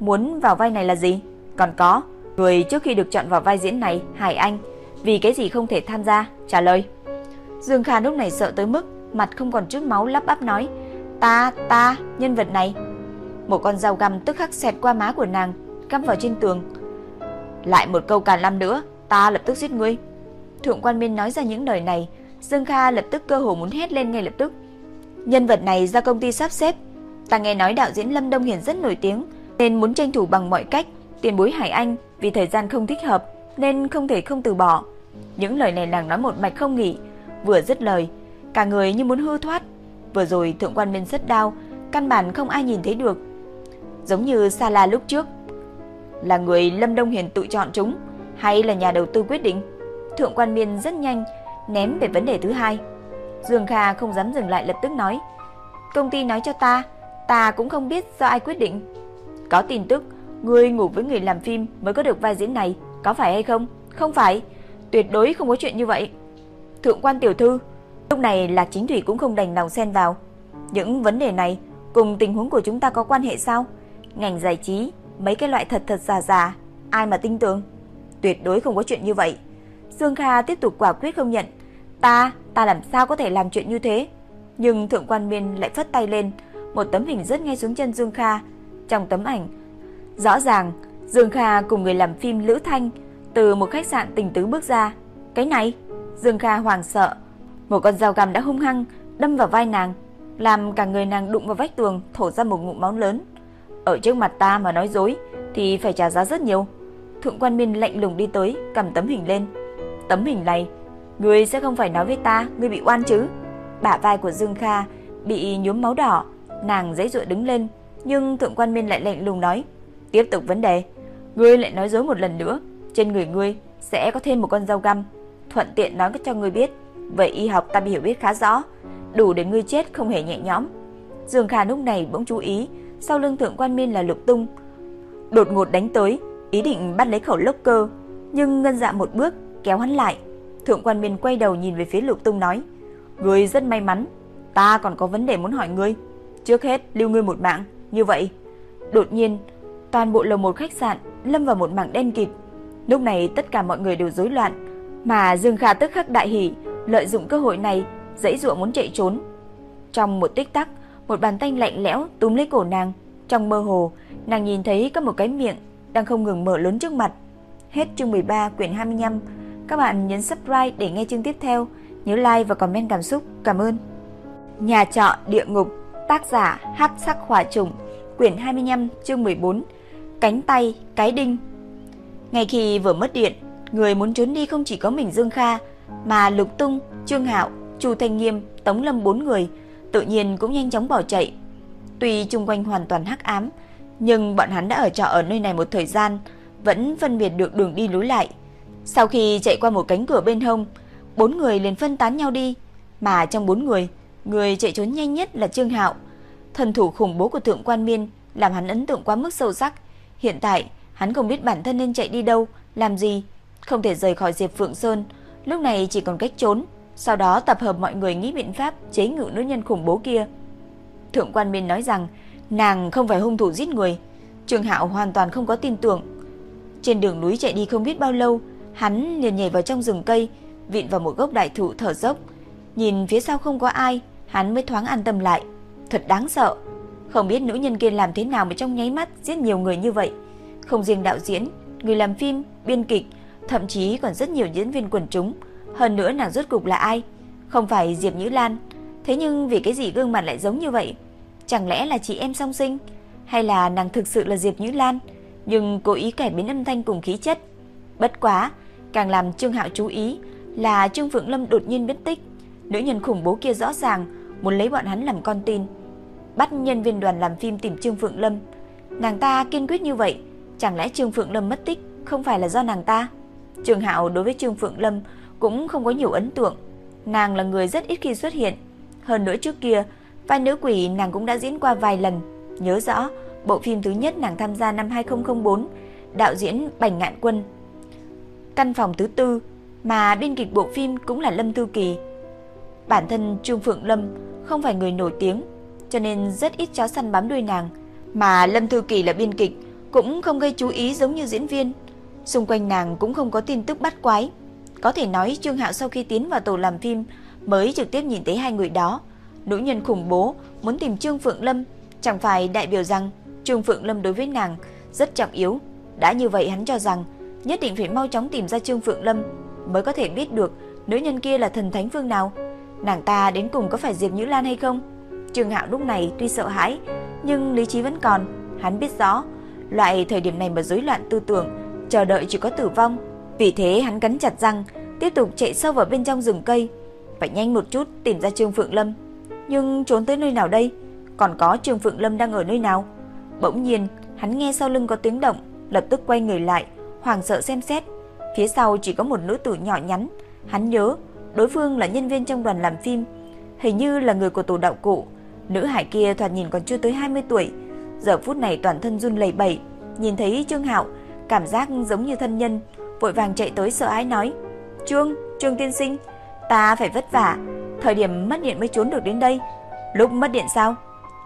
muốn vào vai này là gì? Còn có, người trước khi được chọn vào vai diễn này, Hải Anh, vì cái gì không thể tham gia? Trả lời. Dương Kha lúc này sợ tới mức mặt không còn chút máu lắp bắp nói, "Ta, ta, nhân vật này." Một con dao găm tức khắc xẹt qua má của nàng, cắm vào trên tường. "Lại một câu càn lam nữa, ta lập tức giết ngươi." Thượng quan Minh nói ra những lời này, Dương Kha lập tức cơ hồ muốn hét lên ngay lập tức. Nhân vật này do công ty sắp xếp, ta nghe nói đạo diễn Lâm Đông Hiển rất nổi tiếng, nên muốn tranh thủ bằng mọi cách. Tiền bối Hải Anh vì thời gian không thích hợp nên không thể không từ bỏ. Những lời này nàng nói một mạch không nghỉ, vừa dứt lời, cả người như muốn hư thoát. Vừa rồi thượng quan Minh rất đau, căn bản không ai nhìn thấy được. Giống như Sala lúc trước, là người Lâm Đông Hiền tự chọn chúng hay là nhà đầu tư quyết định? Thượng quan Miên rất nhanh ném về vấn đề thứ hai. Dương Kha không dám dừng lại lập tức nói, công ty nói cho ta, ta cũng không biết do ai quyết định. Có tin tức, ngươi ngủ với người làm phim mới có được vai diễn này, có phải hay không? Không phải, tuyệt đối không có chuyện như vậy. Thượng quan tiểu thư, lúc này Lạc Chính Thủy cũng không đành lòng xen vào. Những vấn đề này cùng tình huống của chúng ta có quan hệ sao? Ngành giải trí, mấy cái loại thật thật giả giả, ai mà tin tưởng? Tuyệt đối không có chuyện như vậy. Dương Kha tiếp tục quả quyết không nhận. Ta, ta làm sao có thể làm chuyện như thế? Nhưng Thượng quan Miên lại phất tay lên, một tấm hình rất ngay xuống chân Dương Kha. Trong tấm ảnh, rõ ràng Dương Kha cùng người làm phim Lữ Thanh từ một khách sạn tình tứ bước ra. Cái này, Dương Kha hoàng sợ, một con dao găm đã hung hăng đâm vào vai nàng, làm cả người nàng đụng vào vách tường, thổ ra một ngụm máu lớn. Ở trước mặt ta mà nói dối thì phải trả giá rất nhiều. Thượng quan Miên lạnh lùng đi tới, cầm tấm hình lên. Tấm hình này, ngươi sẽ không phải nói với ta ngươi bị oan chứ? Bả vai của Dương Kha bị nhuốm máu đỏ, nàng giãy giụa đứng lên, Nhưng thượng quan Miên lại lạnh lùng nói, tiếp tục vấn đề, ngươi lại nói dối một lần nữa, trên người ngươi sẽ có thêm một con dao găm, thuận tiện nói cho ngươi biết, vậy y học ta hiểu biết khá rõ, đủ để ngươi chết không hề nhẹ nhõm. Dương Kha lúc này bỗng chú ý, sau lưng thượng quan Miên là Lục Tung, đột ngột đánh tới, ý định bắt lấy khẩu lốc cơ, nhưng ngân dạ một bước kéo hắn lại. Thượng quan Miên quay đầu nhìn về phía Lục Tung nói: "Ngươi rất may mắn, ta còn có vấn đề muốn hỏi ngươi. Trước hết lưu ngươi một mạng, như vậy." Đột nhiên, toàn bộ lầu một khách sạn lâm vào một mảng đen kịt. Lúc này tất cả mọi người đều rối loạn, mà Dương Kha tức khắc đại hỉ, lợi dụng cơ hội này, dãy dụa muốn chạy trốn. Trong một tích tắc, một bàn tay lạnh lẽo túm lấy cổ nàng, trong mơ hồ, nàng nhìn thấy có một cái miệng đang không ngừng mở lớn trước mặt. Hết chương 13 quyển 25. Các bạn nhấn subscribe để nghe chương tiếp theo, nhớ like và comment cảm xúc. Cảm ơn. Nhà trọ địa ngục, tác giả Hắc Sắc Hỏa Trùng, quyển 25, chương 14. Cánh tay, cái đinh. Ngay khi vừa mất điện, người muốn trốn đi không chỉ có mình Dương Kha, mà Lục Tung, Trương Hạo, Chu Thanh Nghiêm, Tống Lâm bốn người, tự nhiên cũng nhanh chóng bỏ chạy. Tuy xung quanh hoàn toàn hắc ám, nhưng bọn hắn đã ở trọ ở nơi này một thời gian, vẫn phân biệt được đường đi lối lại. Sau khi chạy qua một cánh cửa bên hông, bốn người liền phân tán nhau đi, mà trong bốn người, người chạy trốn nhanh nhất là Trương Hạo. Thần thủ khủng bố của Thượng Quan Miên làm hắn ấn tượng quá mức sâu sắc. Hiện tại, hắn không biết bản thân nên chạy đi đâu, làm gì, không thể rời khỏi Diệp Phượng Sơn, lúc này chỉ còn cách trốn, sau đó tập hợp mọi người nghĩ biện pháp chế ngự nữ nhân khủng bố kia. Thượng Quan Minh nói rằng nàng không phải hung thủ giết người, trường Hạo hoàn toàn không có tin tưởng. Trên đường núi chạy đi không biết bao lâu, hắn liền nhảy vào trong rừng cây, vịn vào một gốc đại thụ thở dốc, nhìn phía sau không có ai, hắn mới thoáng an tâm lại. Thật đáng sợ, không biết nữ nhân kia làm thế nào mà trong nháy mắt giết nhiều người như vậy. Không riêng đạo diễn, người làm phim, biên kịch, thậm chí còn rất nhiều diễn viên quần chúng. Hơn nữa nàng rốt cục là ai? Không phải Diệp Nhữ Lan. Thế nhưng vì cái gì gương mặt lại giống như vậy? Chẳng lẽ là chị em song sinh? Hay là nàng thực sự là Diệp Nhữ Lan? Nhưng cố ý cải biến âm thanh cùng khí chất. Bất quá, càng làm Trương Hạo chú ý là Trương Phượng Lâm đột nhiên biến tích. Nữ nhân khủng bố kia rõ ràng muốn lấy bọn hắn làm con tin. Bắt nhân viên đoàn làm phim tìm Trương Phượng Lâm. Nàng ta kiên quyết như vậy, chẳng lẽ Trương Phượng Lâm mất tích không phải là do nàng ta? Trường Hạo đối với Trương Phượng Lâm cũng không có nhiều ấn tượng. Nàng là người rất ít khi xuất hiện. Hơn nữa trước kia, vai nữ quỷ nàng cũng đã diễn qua vài lần. Nhớ rõ, bộ phim thứ nhất nàng tham gia năm 2004, đạo diễn Bành Ngạn Quân. Căn phòng thứ tư, mà biên kịch bộ phim cũng là Lâm Thư Kỳ. Bản thân Trương Phượng Lâm không phải người nổi tiếng, cho nên rất ít chó săn bám đuôi nàng. Mà Lâm Thư Kỳ là biên kịch, cũng không gây chú ý giống như diễn viên. Xung quanh nàng cũng không có tin tức bắt quái. Có thể nói Trương Hạo sau khi tiến vào tổ làm phim mới trực tiếp nhìn thấy hai người đó. Nữ nhân khủng bố muốn tìm Trương Phượng Lâm, chẳng phải đại biểu rằng Trương Phượng Lâm đối với nàng rất trọng yếu. Đã như vậy hắn cho rằng nhất định phải mau chóng tìm ra Trương Phượng Lâm mới có thể biết được nữ nhân kia là thần thánh phương nào. Nàng ta đến cùng có phải Diệp Nhữ Lan hay không? Trương Hạo lúc này tuy sợ hãi, nhưng lý trí vẫn còn. Hắn biết rõ, loại thời điểm này mà rối loạn tư tưởng, chờ đợi chỉ có tử vong. Vì thế hắn cắn chặt răng, tiếp tục chạy sâu vào bên trong rừng cây. Phải nhanh một chút tìm ra Trương Phượng Lâm. Nhưng trốn tới nơi nào đây? Còn có Trương Phượng Lâm đang ở nơi nào? Bỗng nhiên, hắn nghe sau lưng có tiếng động, lập tức quay người lại, hoảng sợ xem xét. Phía sau chỉ có một nữ tử nhỏ nhắn. Hắn nhớ, đối phương là nhân viên trong đoàn làm phim, hình như là người của tổ đạo cụ. Nữ hải kia thoạt nhìn còn chưa tới 20 tuổi, giờ phút này toàn thân run lẩy bẩy, nhìn thấy Trương Hạo, cảm giác giống như thân nhân, vội vàng chạy tới sợ ái nói: "Trương, Trương tiên sinh, ta phải vất vả, thời điểm mất điện mới trốn được đến đây." Lúc mất điện sao?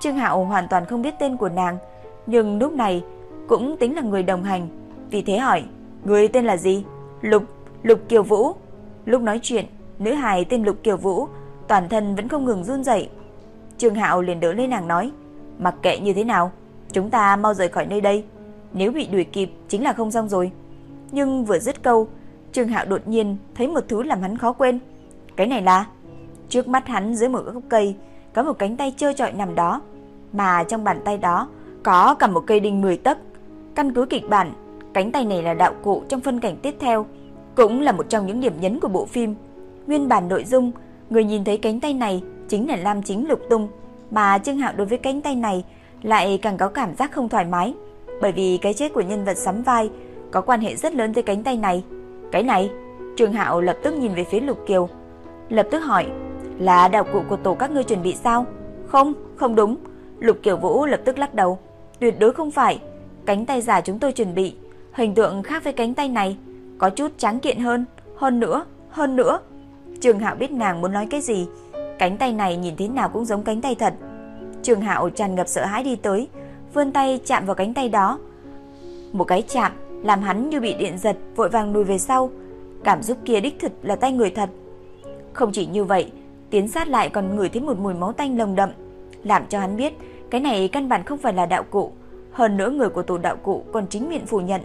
Trương Hạo hoàn toàn không biết tên của nàng, nhưng lúc này cũng tính là người đồng hành, vì thế hỏi: "Người tên là gì?" "Lục, Lục Kiều Vũ." Lúc nói chuyện, nữ hài tên Lục Kiều Vũ toàn thân vẫn không ngừng run rẩy. Trương Hạo liền đỡ lên nàng nói: "Mặc kệ như thế nào, chúng ta mau rời khỏi nơi đây, nếu bị đuổi kịp chính là không xong rồi." Nhưng vừa dứt câu, Trương Hạo đột nhiên thấy một thứ làm hắn khó quên. Cái này là trước mắt hắn dưới một gốc cây có một cánh tay trơ trọi nằm đó, mà trong bàn tay đó có cả một cây đinh 10 tấc. Căn cứ kịch bản, cánh tay này là đạo cụ trong phân cảnh tiếp theo, cũng là một trong những điểm nhấn của bộ phim. Nguyên bản nội dung, người nhìn thấy cánh tay này chính là Lam Chính Lục Tung, mà Trương Hạo đối với cánh tay này lại càng có cảm giác không thoải mái, bởi vì cái chết của nhân vật sắm vai có quan hệ rất lớn tới cánh tay này. Cái này, Trương Hạo lập tức nhìn về phía Lục Kiều, lập tức hỏi, là đạo cụ của tổ các ngươi chuẩn bị sao? Không, không đúng. Lục Kiều Vũ lập tức lắc đầu, tuyệt đối không phải. Cánh tay giả chúng tôi chuẩn bị, hình tượng khác với cánh tay này, có chút trắng kiện hơn, hơn nữa, hơn nữa. Trương Hạo biết nàng muốn nói cái gì, cánh tay này nhìn thế nào cũng giống cánh tay thật. Trương Hạo tràn ngập sợ hãi đi tới, vươn tay chạm vào cánh tay đó. Một cái chạm làm hắn như bị điện giật, vội vàng lùi về sau. Cảm xúc kia đích thực là tay người thật. Không chỉ như vậy, tiến sát lại còn ngửi thấy một mùi máu tanh lồng đậm, làm cho hắn biết cái này căn bản không phải là đạo cụ, hơn nữa người của tổ đạo cụ còn chính miệng phủ nhận.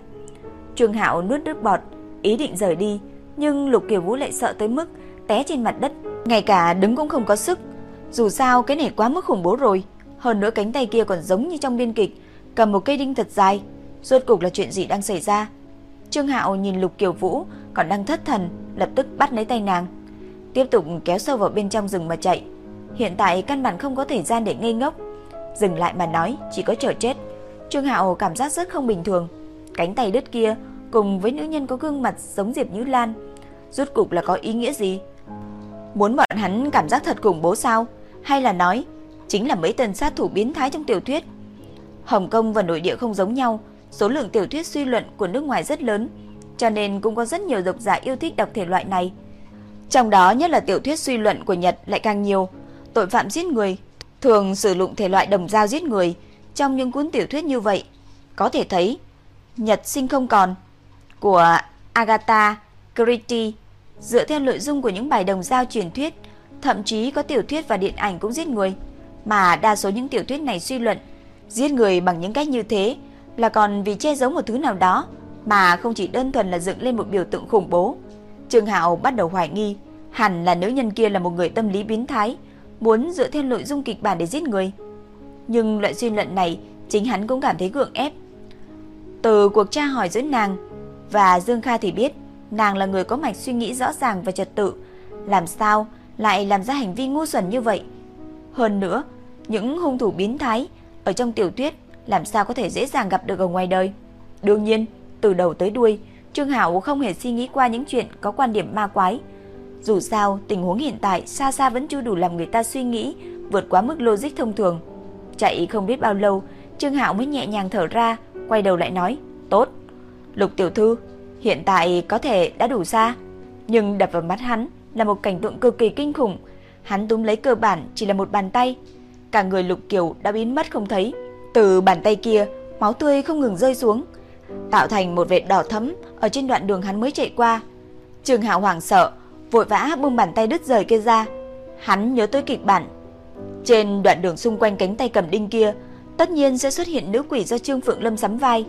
Trương Hạo nuốt nước bọt, ý định rời đi, nhưng Lục Kiều Vũ lại sợ tới mức té trên mặt đất, ngay cả đứng cũng không có sức. Dù sao cái này quá mức khủng bố rồi, hơn nữa cánh tay kia còn giống như trong biên kịch, cầm một cây đinh thật dài, rốt cục là chuyện gì đang xảy ra? Trương Hạo nhìn Lục Kiều Vũ còn đang thất thần, lập tức bắt lấy tay nàng, tiếp tục kéo sâu vào bên trong rừng mà chạy. Hiện tại căn bản không có thời gian để ngây ngốc, dừng lại mà nói, chỉ có chờ chết. Trương Hạo cảm giác rất không bình thường, cánh tay đứt kia cùng với nữ nhân có gương mặt giống Diệp Như Lan, rốt cục là có ý nghĩa gì? Muốn bọn hắn cảm giác thật khủng bố sao? Hay là nói chính là mấy tên sát thủ biến thái trong tiểu thuyết? Hồng Kông và nội địa không giống nhau, số lượng tiểu thuyết suy luận của nước ngoài rất lớn, cho nên cũng có rất nhiều độc giả yêu thích đọc thể loại này. Trong đó nhất là tiểu thuyết suy luận của Nhật lại càng nhiều, tội phạm giết người thường sử dụng thể loại đồng dao giết người trong những cuốn tiểu thuyết như vậy. Có thể thấy, Nhật sinh không còn của Agatha Christie dựa theo nội dung của những bài đồng dao truyền thuyết, thậm chí có tiểu thuyết và điện ảnh cũng giết người, mà đa số những tiểu thuyết này suy luận giết người bằng những cách như thế là còn vì che giấu một thứ nào đó, mà không chỉ đơn thuần là dựng lên một biểu tượng khủng bố. Trương Hạo bắt đầu hoài nghi, hẳn là nữ nhân kia là một người tâm lý biến thái, muốn dựa theo nội dung kịch bản để giết người. Nhưng loại suy luận này chính hắn cũng cảm thấy gượng ép. Từ cuộc tra hỏi giữa nàng và Dương Kha thì biết, nàng là người có mạch suy nghĩ rõ ràng và trật tự, làm sao lại làm ra hành vi ngu xuẩn như vậy. Hơn nữa, những hung thủ biến thái ở trong tiểu thuyết làm sao có thể dễ dàng gặp được ở ngoài đời. Đương nhiên, từ đầu tới đuôi, Trương Hạo không hề suy nghĩ qua những chuyện có quan điểm ma quái. Dù sao, tình huống hiện tại xa xa vẫn chưa đủ làm người ta suy nghĩ vượt quá mức logic thông thường. Chạy không biết bao lâu, Trương Hạo mới nhẹ nhàng thở ra, quay đầu lại nói, "Tốt, Lục tiểu thư, hiện tại có thể đã đủ xa." Nhưng đập vào mắt hắn là một cảnh tượng cực kỳ kinh khủng. Hắn túm lấy cơ bản chỉ là một bàn tay, cả người Lục Kiều đã biến mất không thấy. Từ bàn tay kia, máu tươi không ngừng rơi xuống, tạo thành một vệt đỏ thẫm ở trên đoạn đường hắn mới chạy qua. Trường Hạo hoảng sợ, vội vã buông bàn tay đứt rời kia ra. Hắn nhớ tới kịch bản. Trên đoạn đường xung quanh cánh tay cầm đinh kia, tất nhiên sẽ xuất hiện nữ quỷ do Trương Phượng Lâm sắm vai.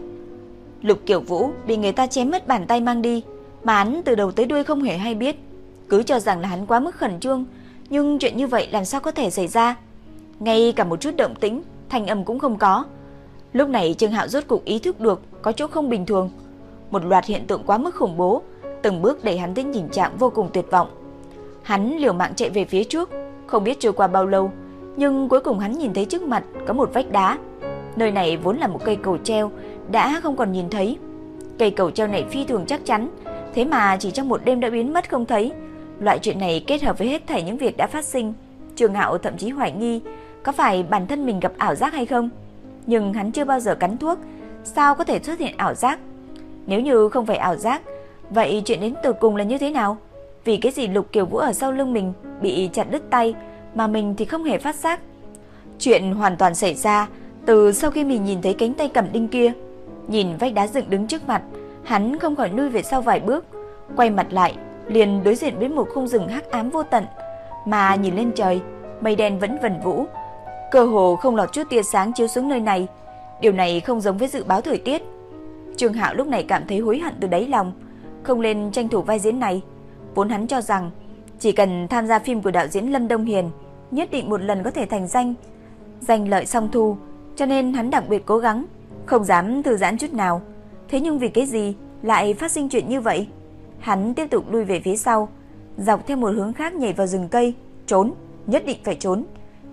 Lục Kiều Vũ bị người ta chém mất bàn tay mang đi, mà hắn từ đầu tới đuôi không hề hay biết, cứ cho rằng là hắn quá mức khẩn trương, nhưng chuyện như vậy làm sao có thể xảy ra? Ngay cả một chút động tĩnh, thanh âm cũng không có. Lúc này Trương Hạo rốt cục ý thức được có chỗ không bình thường. Một loạt hiện tượng quá mức khủng bố, từng bước đẩy hắn đến tình trạng vô cùng tuyệt vọng. Hắn liều mạng chạy về phía trước, không biết trôi qua bao lâu, nhưng cuối cùng hắn nhìn thấy trước mặt có một vách đá. Nơi này vốn là một cây cầu treo, đã không còn nhìn thấy. Cây cầu treo này phi thường chắc chắn, thế mà chỉ trong một đêm đã biến mất không thấy. Loại chuyện này kết hợp với hết thảy những việc đã phát sinh, Trường Hạo thậm chí hoài nghi có phải bản thân mình gặp ảo giác hay không. Nhưng hắn chưa bao giờ cắn thuốc, sao có thể xuất hiện ảo giác? Nếu như không phải ảo giác, vậy chuyện đến từ cùng là như thế nào? Vì cái gì Lục Kiều Vũ ở sau lưng mình bị chặt đứt tay mà mình thì không hề phát giác? Chuyện hoàn toàn xảy ra từ sau khi mình nhìn thấy cánh tay cầm đinh kia. Nhìn vách đá dựng đứng trước mặt, hắn không khỏi nuôi về sau vài bước, quay mặt lại, liền đối diện với một khung rừng hắc ám vô tận, mà nhìn lên trời, mây đen vẫn vần vũ, cơ hồ không lọt chút tia sáng chiếu xuống nơi này. Điều này không giống với dự báo thời tiết. Trương Hạo lúc này cảm thấy hối hận từ đáy lòng, không nên tranh thủ vai diễn này. Vốn hắn cho rằng chỉ cần tham gia phim của đạo diễn Lâm Đông Hiền, nhất định một lần có thể thành danh, danh lợi song thu, cho nên hắn đặc biệt cố gắng, không dám thư giãn chút nào. Thế nhưng vì cái gì lại phát sinh chuyện như vậy? Hắn tiếp tục lui về phía sau, dọc theo một hướng khác nhảy vào rừng cây, trốn, nhất định phải trốn.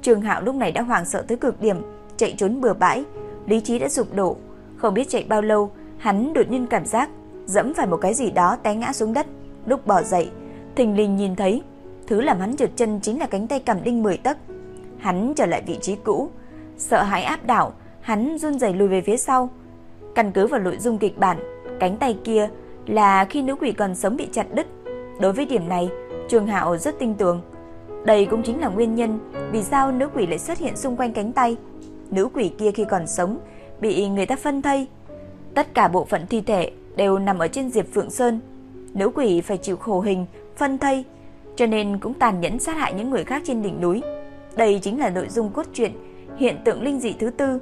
Trường Hạo lúc này đã hoảng sợ tới cực điểm, chạy trốn bừa bãi, lý trí đã sụp đổ, không biết chạy bao lâu, hắn đột nhiên cảm giác dẫm phải một cái gì đó té ngã xuống đất, lúc bỏ dậy, thình lình nhìn thấy, thứ làm hắn trượt chân chính là cánh tay cầm đinh 10 tấc. Hắn trở lại vị trí cũ, sợ hãi áp đảo, hắn run rẩy lùi về phía sau. Căn cứ vào nội dung kịch bản, cánh tay kia là khi nữ quỷ còn sống bị chặt đứt. Đối với điểm này, Trường Hạo rất tin tưởng. Đây cũng chính là nguyên nhân vì sao nữ quỷ lại xuất hiện xung quanh cánh tay. Nữ quỷ kia khi còn sống bị người ta phân thây. Tất cả bộ phận thi thể đều nằm ở trên Diệp Phượng Sơn. Nữ quỷ phải chịu khổ hình, phân thây, cho nên cũng tàn nhẫn sát hại những người khác trên đỉnh núi. Đây chính là nội dung cốt truyện, hiện tượng linh dị thứ tư.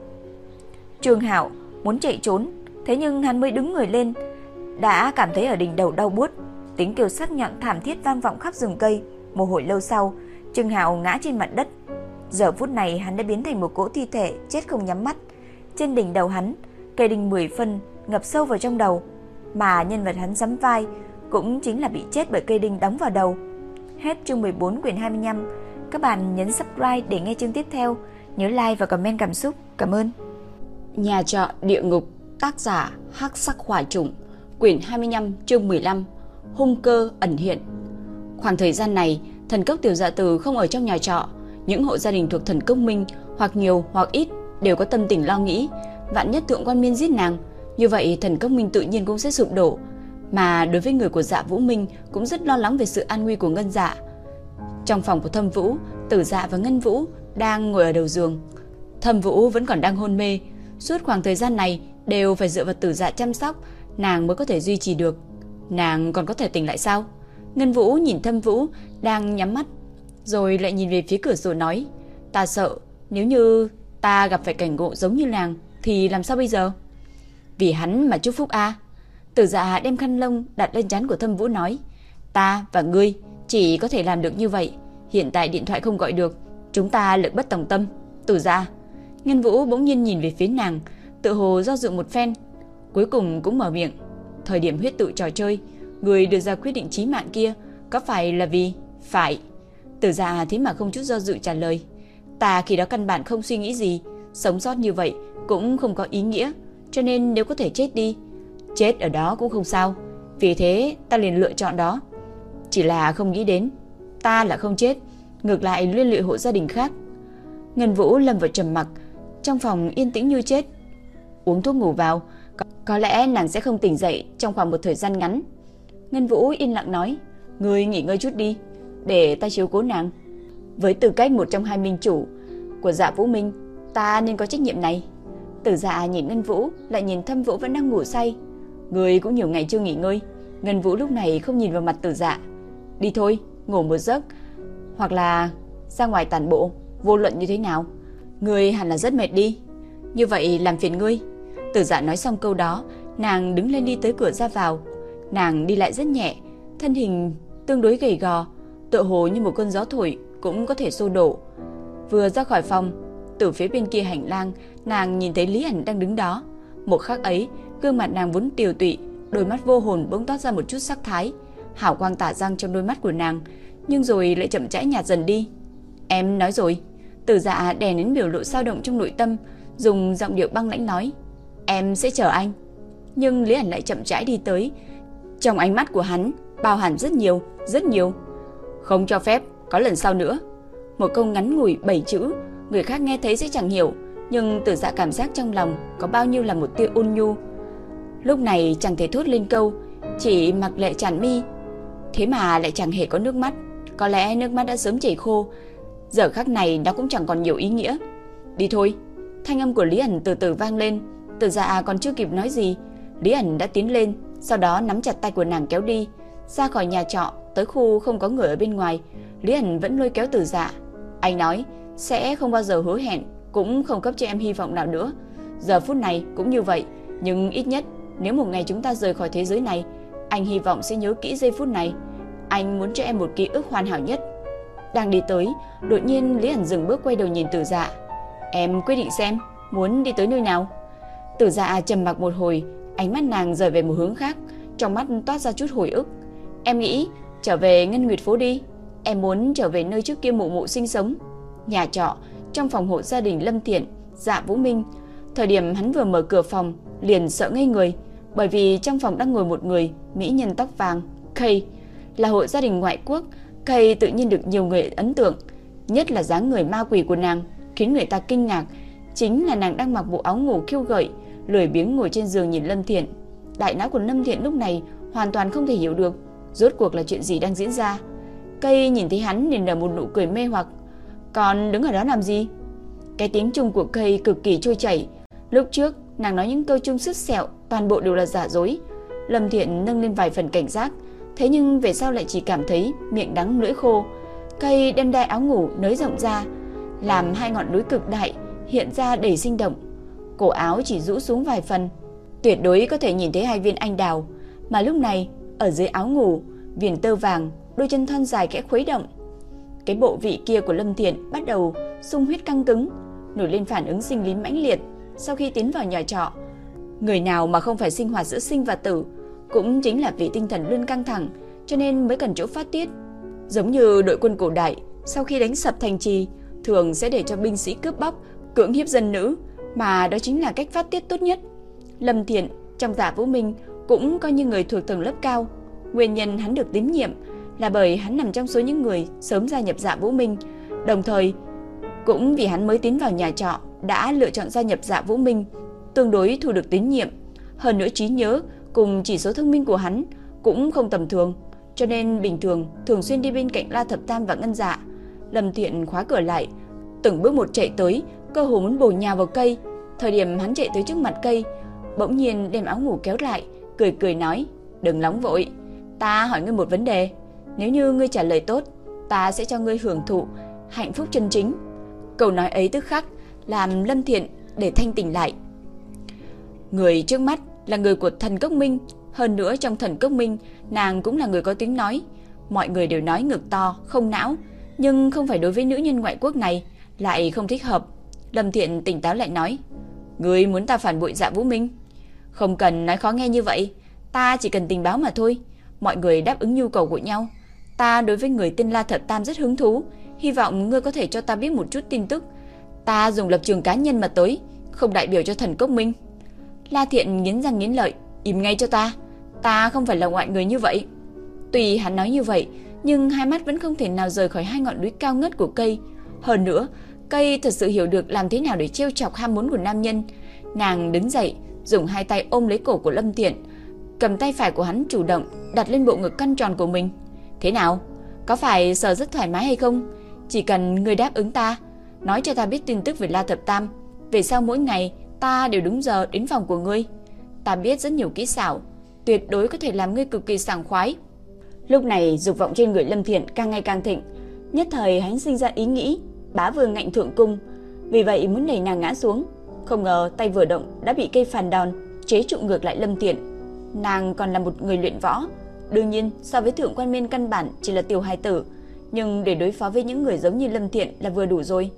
Trường Hạo muốn chạy trốn, thế nhưng hắn mới đứng người lên, đã cảm thấy ở đỉnh đầu đau buốt, tiếng kêu sắc nhọn thảm thiết vang vọng khắp rừng cây. Một hồi lâu sau, Trương Hạo ngã trên mặt đất. Giờ phút này hắn đã biến thành một cỗ thi thể chết không nhắm mắt. Trên đỉnh đầu hắn, cây đinh 10 phân ngập sâu vào trong đầu, mà nhân vật hắn giẫm vai cũng chính là bị chết bởi cây đinh đóng vào đầu. Hết chương 14 quyển 25. Các bạn nhấn subscribe để nghe chương tiếp theo. Nhớ like và comment cảm xúc. Cảm ơn. Nhà trọ địa ngục, tác giả Hắc Sắc Hỏa Trùng, quyển 25 chương 15. Hung cơ ẩn hiện. Khoảng thời gian này, thần cốc tiểu dạ tử không ở trong nhà trọ, những hộ gia đình thuộc thần cốc minh hoặc nhiều hoặc ít đều có tâm tình lo nghĩ, vạn nhất thượng quan miên giết nàng, như vậy thần cốc minh tự nhiên cũng sẽ sụp đổ. Mà đối với người của Dạ Vũ Minh cũng rất lo lắng về sự an nguy của Ngân Dạ. Trong phòng của Thâm Vũ, Tử Dạ và Ngân Vũ đang ngồi ở đầu giường. Thâm Vũ vẫn còn đang hôn mê, suốt khoảng thời gian này đều phải dựa vào Tử Dạ chăm sóc, nàng mới có thể duy trì được. Nàng còn có thể tỉnh lại sao? Ngân Vũ nhìn Thâm Vũ đang nhắm mắt, rồi lại nhìn về phía cửa sổ nói: "Ta sợ, nếu như ta gặp phải cảnh ngộ giống như nàng thì làm sao bây giờ?" Vì hắn mà chúc phúc a. Tử Dạ đem khăn lông đặt lên trán của Thâm Vũ nói: "Ta và ngươi chỉ có thể làm được như vậy, hiện tại điện thoại không gọi được, chúng ta lực bất tòng tâm." Tử Dạ. Ngân Vũ bỗng nhiên nhìn về phía nàng, tự hồ do dự một phen, cuối cùng cũng mở miệng: "Thời điểm huyết tự trò chơi, người đưa ra quyết định chí mạng kia có phải là vì phải?" Tử ra thế mà không chút do dự trả lời: "Ta khi đó căn bản không suy nghĩ gì, sống sót như vậy cũng không có ý nghĩa, cho nên nếu có thể chết đi, chết ở đó cũng không sao. Vì thế ta liền lựa chọn đó. Chỉ là không nghĩ đến, ta là không chết, ngược lại liên lụy hộ gia đình khác. Ngân Vũ lâm vào trầm mặc, trong phòng yên tĩnh như chết. Uống thuốc ngủ vào, có, có lẽ nàng sẽ không tỉnh dậy trong khoảng một thời gian ngắn. Ngân Vũ yên lặng nói, ngươi nghỉ ngơi chút đi, để ta chiếu cố nàng. Với tư cách một trong hai minh chủ của dạ Vũ Minh, ta nên có trách nhiệm này. Tử dạ nhìn Ngân Vũ, lại nhìn Thâm Vũ vẫn đang ngủ say. Người cũng nhiều ngày chưa nghỉ ngơi. Ngân Vũ lúc này không nhìn vào mặt tử dạ. Đi thôi, ngủ một giấc. Hoặc là ra ngoài tản bộ, vô luận như thế nào. Người hẳn là rất mệt đi. Như vậy làm phiền ngươi. Tử dạ nói xong câu đó, nàng đứng lên đi tới cửa ra vào. Nàng đi lại rất nhẹ, thân hình tương đối gầy gò, tựa hồ như một cơn gió thổi cũng có thể xô đổ. Vừa ra khỏi phòng, từ phía bên kia hành lang, nàng nhìn thấy Lý Ảnh đang đứng đó. Một khắc ấy, gương mặt nàng vốn tiều tụy, đôi mắt vô hồn bỗng toát ra một chút sắc thái, hào quang tỏa răng trong đôi mắt của nàng, nhưng rồi lại chậm rãi nhạt dần đi. "Em nói rồi." Từ Dạ đè nén biểu lộ dao động trong nội tâm, dùng giọng điệu băng lãnh nói, "Em sẽ chờ anh." Nhưng Lý Ảnh lại chậm rãi đi tới. Trong ánh mắt của hắn bao hàm rất nhiều, rất nhiều. "Không cho phép, có lần sau nữa." Một câu ngắn ngủi bảy chữ, người khác nghe thấy sẽ chẳng hiểu, nhưng Từ Dạ cảm giác trong lòng có bao nhiêu là một tia ôn nhu. Lúc này chẳng thể thốt lên câu, chỉ mặc lệ tràn mi. Thế mà lại chẳng hề có nước mắt, có lẽ nước mắt đã sớm chảy khô. Giờ khắc này nó cũng chẳng còn nhiều ý nghĩa. Đi thôi. Thanh âm của Lý ẩn từ từ vang lên, Từ Dạ còn chưa kịp nói gì, Lý ẩn đã tiến lên, sau đó nắm chặt tay của nàng kéo đi, ra khỏi nhà trọ tới khu không có người ở bên ngoài. Lý ẩn vẫn lôi kéo Từ Dạ. Anh nói sẽ không bao giờ hứa hẹn, cũng không cấp cho em hy vọng nào nữa. Giờ phút này cũng như vậy, nhưng ít nhất nếu một ngày chúng ta rời khỏi thế giới này, anh hy vọng sẽ nhớ kỹ giây phút này. Anh muốn cho em một ký ức hoàn hảo nhất. Đang đi tới, đột nhiên Lý ẩn dừng bước quay đầu nhìn Tử Dạ. Em quyết định xem, muốn đi tới nơi nào? Tử Dạ trầm mặc một hồi, ánh mắt nàng rời về một hướng khác, trong mắt toát ra chút hồi ức. Em nghĩ trở về Ngân Nguyệt phố đi. Em muốn trở về nơi trước kia mụ mụ sinh sống. Nhà trọ, trong phòng hộ gia đình Lâm Thiện, Dạ Vũ Minh. Thời điểm hắn vừa mở cửa phòng, liền sợ ngây người, bởi vì trong phòng đang ngồi một người, mỹ nhân tóc vàng, Kay, là hộ gia đình ngoại quốc, Kay tự nhiên được nhiều người ấn tượng, nhất là dáng người ma quỷ của nàng, khiến người ta kinh ngạc, chính là nàng đang mặc bộ áo ngủ khiêu gợi, lười biếng ngồi trên giường nhìn Lâm Thiện. Đại não của Lâm Thiện lúc này hoàn toàn không thể hiểu được rốt cuộc là chuyện gì đang diễn ra. Cây nhìn thấy hắn liền nở một nụ cười mê hoặc, còn đứng ở đó làm gì? Cái tiếng Trung của cây cực kỳ trôi chảy. Lúc trước, nàng nói những câu Trung sứt sẹo, toàn bộ đều là giả dối. Lâm Thiện nâng lên vài phần cảnh giác, thế nhưng về sau lại chỉ cảm thấy miệng đắng lưỡi khô. Cây đem đai áo ngủ nới rộng ra, làm hai ngọn núi cực đại hiện ra đầy sinh động. Cổ áo chỉ rũ xuống vài phần, tuyệt đối có thể nhìn thấy hai viên anh đào, mà lúc này ở dưới áo ngủ, viền tơ vàng, đôi chân thon dài kẽ khuấy động. Cái bộ vị kia của Lâm Thiện bắt đầu sung huyết căng cứng, nổi lên phản ứng sinh lý mãnh liệt sau khi tiến vào nhà trọ. Người nào mà không phải sinh hoạt giữa sinh và tử, cũng chính là vì tinh thần luôn căng thẳng, cho nên mới cần chỗ phát tiết. Giống như đội quân cổ đại, sau khi đánh sập thành trì, thường sẽ để cho binh sĩ cướp bóc, cưỡng hiếp dân nữ, mà đó chính là cách phát tiết tốt nhất. Lâm Thiện trong giả Vũ Minh cũng coi như người thuộc tầng lớp cao. Nguyên nhân hắn được tín nhiệm là bởi hắn nằm trong số những người sớm gia nhập Dạ Vũ Minh, đồng thời cũng vì hắn mới tiến vào nhà trọ đã lựa chọn gia nhập Dạ Vũ Minh, tương đối thu được tín nhiệm. Hơn nữa trí nhớ cùng chỉ số thông minh của hắn cũng không tầm thường, cho nên bình thường thường xuyên đi bên cạnh La Thập Tam và Ngân Dạ. Lâm Thiện khóa cửa lại, từng bước một chạy tới, cơ hồ muốn bổ nhào vào cây. Thời điểm hắn chạy tới trước mặt cây, bỗng nhiên đem áo ngủ kéo lại, cười cười nói, đừng nóng vội, ta hỏi ngươi một vấn đề, nếu như ngươi trả lời tốt, ta sẽ cho ngươi hưởng thụ hạnh phúc chân chính. Câu nói ấy tức khắc làm Lâm Thiện để thanh tỉnh lại. Người trước mắt là người của thần cốc minh, hơn nữa trong thần cốc minh, nàng cũng là người có tiếng nói. Mọi người đều nói ngực to, không não, nhưng không phải đối với nữ nhân ngoại quốc này, lại không thích hợp. Lâm Thiện tỉnh táo lại nói, Người muốn ta phản bội dạ Vũ Minh? Không cần nói khó nghe như vậy, ta chỉ cần tình báo mà thôi. Mọi người đáp ứng nhu cầu của nhau. Ta đối với người tên La Thập Tam rất hứng thú, hy vọng ngươi có thể cho ta biết một chút tin tức. Ta dùng lập trường cá nhân mà tới, không đại biểu cho thần cốc minh. La Thiện nghiến răng nghiến lợi, im ngay cho ta, ta không phải là ngoại người như vậy. Tuy hắn nói như vậy, nhưng hai mắt vẫn không thể nào rời khỏi hai ngọn núi cao ngất của cây. Hơn nữa, cây thật sự hiểu được làm thế nào để trêu chọc ham muốn của nam nhân. Nàng đứng dậy, dùng hai tay ôm lấy cổ của Lâm Tiện, cầm tay phải của hắn chủ động đặt lên bộ ngực căng tròn của mình. Thế nào? Có phải sờ rất thoải mái hay không? Chỉ cần người đáp ứng ta, nói cho ta biết tin tức về La Thập Tam, về sau mỗi ngày ta đều đúng giờ đến phòng của ngươi. Ta biết rất nhiều kỹ xảo, tuyệt đối có thể làm ngươi cực kỳ sảng khoái. Lúc này dục vọng trên người Lâm Thiện càng ngày càng thịnh, nhất thời hắn sinh ra ý nghĩ bá vương ngạnh thượng cung, vì vậy muốn đẩy nàng ngã xuống. Không ngờ tay vừa động đã bị cây phàn đòn chế trụ ngược lại Lâm Thiện. Nàng còn là một người luyện võ, đương nhiên so với thượng quan miên căn bản chỉ là tiểu hài tử, nhưng để đối phó với những người giống như Lâm Thiện là vừa đủ rồi.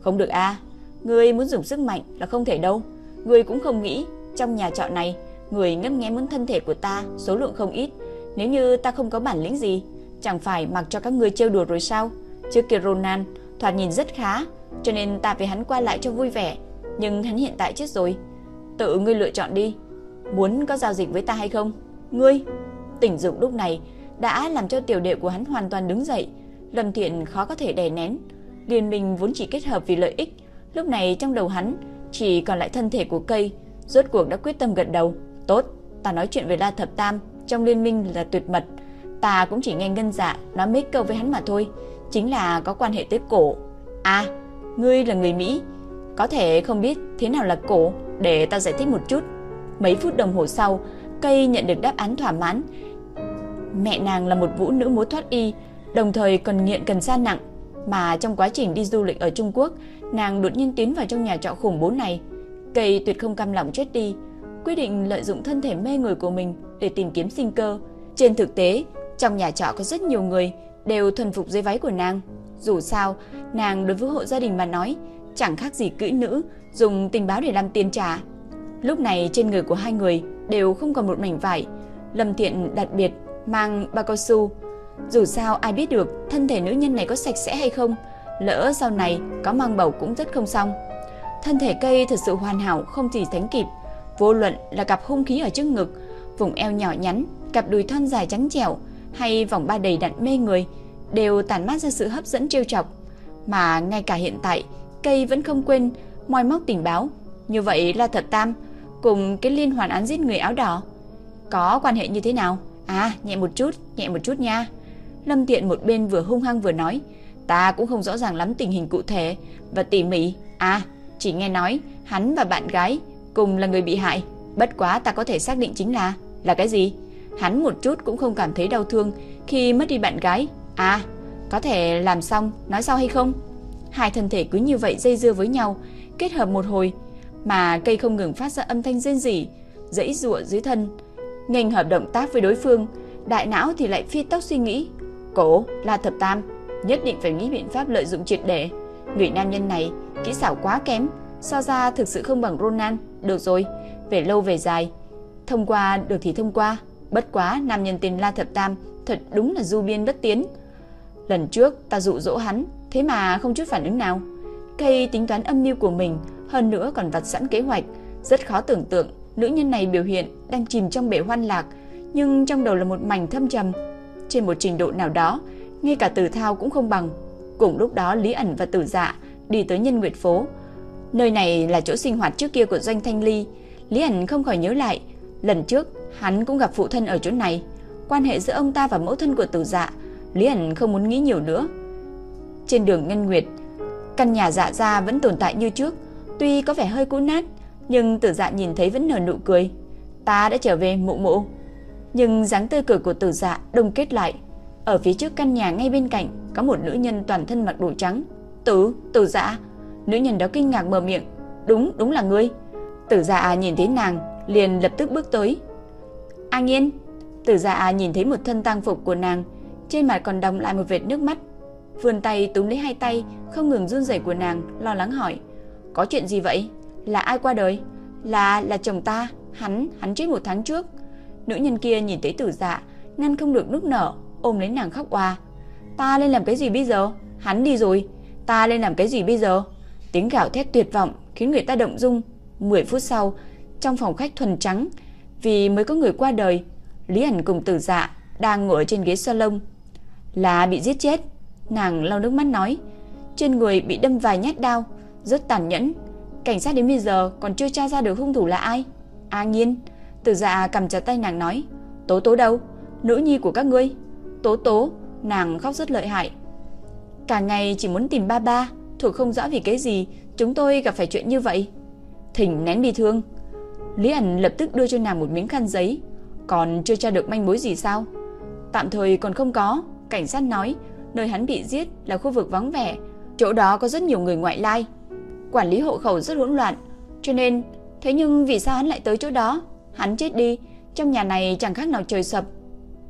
Không được a, à, ngươi muốn dùng sức mạnh là không thể đâu. Ngươi cũng không nghĩ trong nhà trọ này, người ngấp nghé muốn thân thể của ta số lượng không ít, nếu như ta không có bản lĩnh gì, chẳng phải mặc cho các ngươi trêu đùa rồi sao? Trước kia Ronan thoạt nhìn rất khá, cho nên ta với hắn qua lại cho vui vẻ, nhưng hắn hiện tại chết rồi. Tự ngươi lựa chọn đi, muốn có giao dịch với ta hay không? Ngươi, tỉnh dục lúc này đã làm cho tiểu đệ của hắn hoàn toàn đứng dậy, Lâm Thiện khó có thể đè nén. Liên minh vốn chỉ kết hợp vì lợi ích, lúc này trong đầu hắn chỉ còn lại thân thể của cây, rốt cuộc đã quyết tâm gật đầu. Tốt, ta nói chuyện với La Thập Tam, trong liên minh là tuyệt mật. Ta cũng chỉ nghe ngân dạ nói mấy câu với hắn mà thôi, chính là có quan hệ tới cổ. À, ngươi là người Mỹ, có thể không biết thế nào là cổ, để ta giải thích một chút. Mấy phút đồng hồ sau, cây nhận được đáp án thỏa mãn. Mẹ nàng là một vũ nữ múa thoát y, đồng thời còn nghiện cần sa nặng, mà trong quá trình đi du lịch ở Trung Quốc, nàng đột nhiên tiến vào trong nhà trọ khủng bố này. Cây tuyệt không cam lòng chết đi, quyết định lợi dụng thân thể mê người của mình để tìm kiếm sinh cơ. Trên thực tế, trong nhà trọ có rất nhiều người đều thuần phục dưới váy của nàng. Dù sao, nàng đối với hộ gia đình mà nói, chẳng khác gì kỹ nữ, dùng tình báo để làm tiền trả. Lúc này trên người của hai người đều không còn một mảnh vải. Lâm Thiện đặc biệt mang bao cao su. Dù sao ai biết được thân thể nữ nhân này có sạch sẽ hay không, lỡ sau này có mang bầu cũng rất không xong. Thân thể cây thật sự hoàn hảo không gì sánh kịp, vô luận là cặp hung khí ở trước ngực, vùng eo nhỏ nhắn, cặp đùi thon dài trắng trẻo hay vòng ba đầy đặn mê người đều tản mát ra sự hấp dẫn trêu chọc, mà ngay cả hiện tại, cây vẫn không quên moi móc tình báo. Như vậy là thật tam cùng cái liên hoàn án giết người áo đỏ có quan hệ như thế nào? À, nhẹ một chút, nhẹ một chút nha. Lâm Tiện một bên vừa hung hăng vừa nói, ta cũng không rõ ràng lắm tình hình cụ thể và tỉ mỉ. À, chỉ nghe nói hắn và bạn gái cùng là người bị hại, bất quá ta có thể xác định chính là là cái gì? Hắn một chút cũng không cảm thấy đau thương khi mất đi bạn gái. À, có thể làm xong nói sau hay không? Hai thân thể cứ như vậy dây dưa với nhau, kết hợp một hồi mà cây không ngừng phát ra âm thanh rên rỉ, dãy giụa dưới thân. Nghênh hợp động tác với đối phương, đại não thì lại phi tốc suy nghĩ, cổ là thập tam, nhất định phải nghĩ biện pháp lợi dụng triệt để. Người nam nhân này kỹ xảo quá kém, so ra thực sự không bằng Ronan. Được rồi, về lâu về dài, thông qua được thì thông qua. Bất quá nam nhân tên La Thập Tam thật đúng là du biên bất tiến. Lần trước ta dụ dỗ hắn, thế mà không chút phản ứng nào. Cây tính toán âm mưu của mình, hơn nữa còn vặt sẵn kế hoạch, rất khó tưởng tượng nữ nhân này biểu hiện đang chìm trong bể hoan lạc, nhưng trong đầu là một mảnh thâm trầm. Trên một trình độ nào đó, ngay cả Tử Thao cũng không bằng. Cùng lúc đó Lý ẩn và Tử Dạ đi tới Nhân Nguyệt phố. Nơi này là chỗ sinh hoạt trước kia của Doanh Thanh Ly. Lý ẩn không khỏi nhớ lại, lần trước hắn cũng gặp phụ thân ở chỗ này. Quan hệ giữa ông ta và mẫu thân của Tử Dạ, Lý ẩn không muốn nghĩ nhiều nữa. Trên đường Ngân Nguyệt, căn nhà dạ gia vẫn tồn tại như trước, tuy có vẻ hơi cũ nát, nhưng Tử Dạ nhìn thấy vẫn nở nụ cười. Ta đã trở về mụ mụ. Nhưng dáng tươi cười của Tử Dạ đông kết lại. Ở phía trước căn nhà ngay bên cạnh có một nữ nhân toàn thân mặc đồ trắng. Tử, Tử Dạ. Nữ nhân đó kinh ngạc mở miệng. Đúng, đúng là ngươi. Tử Dạ nhìn thấy nàng, liền lập tức bước tới. An Yên. Tử Dạ nhìn thấy một thân tang phục của nàng, trên mặt còn đọng lại một vệt nước mắt. vườn tay túm lấy hai tay, không ngừng run rẩy của nàng, lo lắng hỏi: "Có chuyện gì vậy?" Là ai qua đời? Là là chồng ta, hắn, hắn chết một tháng trước. Nữ nhân kia nhìn thấy tử dạ, ngăn không được nức nở, ôm lấy nàng khóc oa. Ta lên làm cái gì bây giờ? Hắn đi rồi, ta lên làm cái gì bây giờ? Tiếng gào thét tuyệt vọng khiến người ta động dung. 10 phút sau, trong phòng khách thuần trắng, vì mới có người qua đời, Lý ảnh cùng tử dạ đang ngồi trên ghế salon. Là bị giết chết, nàng lau nước mắt nói. Trên người bị đâm vài nhát đau, rất tàn nhẫn, Cảnh sát đến bây giờ còn chưa tra ra được hung thủ là ai. A nhiên Từ dạ cầm chặt tay nàng nói. Tố tố đâu? Nữ nhi của các ngươi. Tố tố Nàng khóc rất lợi hại. Cả ngày chỉ muốn tìm ba ba Thuộc không rõ vì cái gì Chúng tôi gặp phải chuyện như vậy. Thỉnh nén bị thương. Lý ẩn lập tức đưa cho nàng một miếng khăn giấy. Còn chưa tra được manh mối gì sao? Tạm thời còn không có. Cảnh sát nói Nơi hắn bị giết là khu vực vắng vẻ Chỗ đó có rất nhiều người ngoại lai quản lý hộ khẩu rất hỗn loạn, cho nên thế nhưng vì sao hắn lại tới chỗ đó? Hắn chết đi, trong nhà này chẳng khác nào trời sập.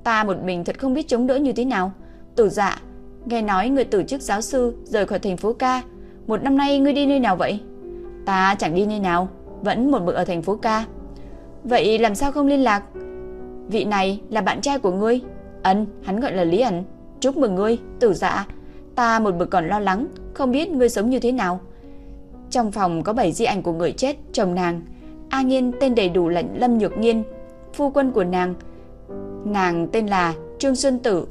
Ta một mình thật không biết chống đỡ như thế nào. Tử Dạ, nghe nói người tử chức giáo sư rời khỏi thành phố ca, một năm nay ngươi đi nơi nào vậy? Ta chẳng đi nơi nào, vẫn một mực ở thành phố ca. Vậy làm sao không liên lạc? Vị này là bạn trai của ngươi. Ân, hắn gọi là Lý ẩn. Chúc mừng ngươi, Tử Dạ. Ta một bực còn lo lắng, không biết ngươi sống như thế nào. Trong phòng có 7 di ảnh của người chết, chồng nàng. A Nghiên tên đầy đủ là Lâm Nhược Nghiên, phu quân của nàng. Nàng tên là Trương Xuân Tử.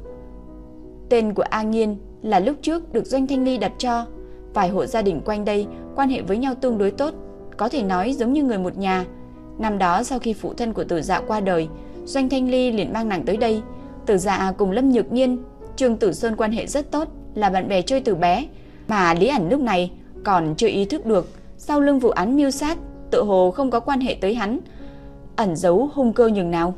Tên của A Nghiên là lúc trước được Doanh Thanh Ly đặt cho. Vài hộ gia đình quanh đây quan hệ với nhau tương đối tốt, có thể nói giống như người một nhà. Năm đó sau khi phụ thân của Tử Dạ qua đời, Doanh Thanh Ly liền mang nàng tới đây. Tử Dạ cùng Lâm Nhược Nghiên, Trương Tử Sơn quan hệ rất tốt, là bạn bè chơi từ bé, mà Lý ẩn lúc này còn chưa ý thức được sau lưng vụ án mưu sát tự hồ không có quan hệ tới hắn, ẩn giấu hung cơ nhường nào.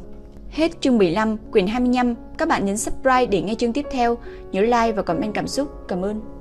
Hết chương 15, quyển 25, các bạn nhấn subscribe để nghe chương tiếp theo, nhớ like và comment cảm xúc. Cảm ơn.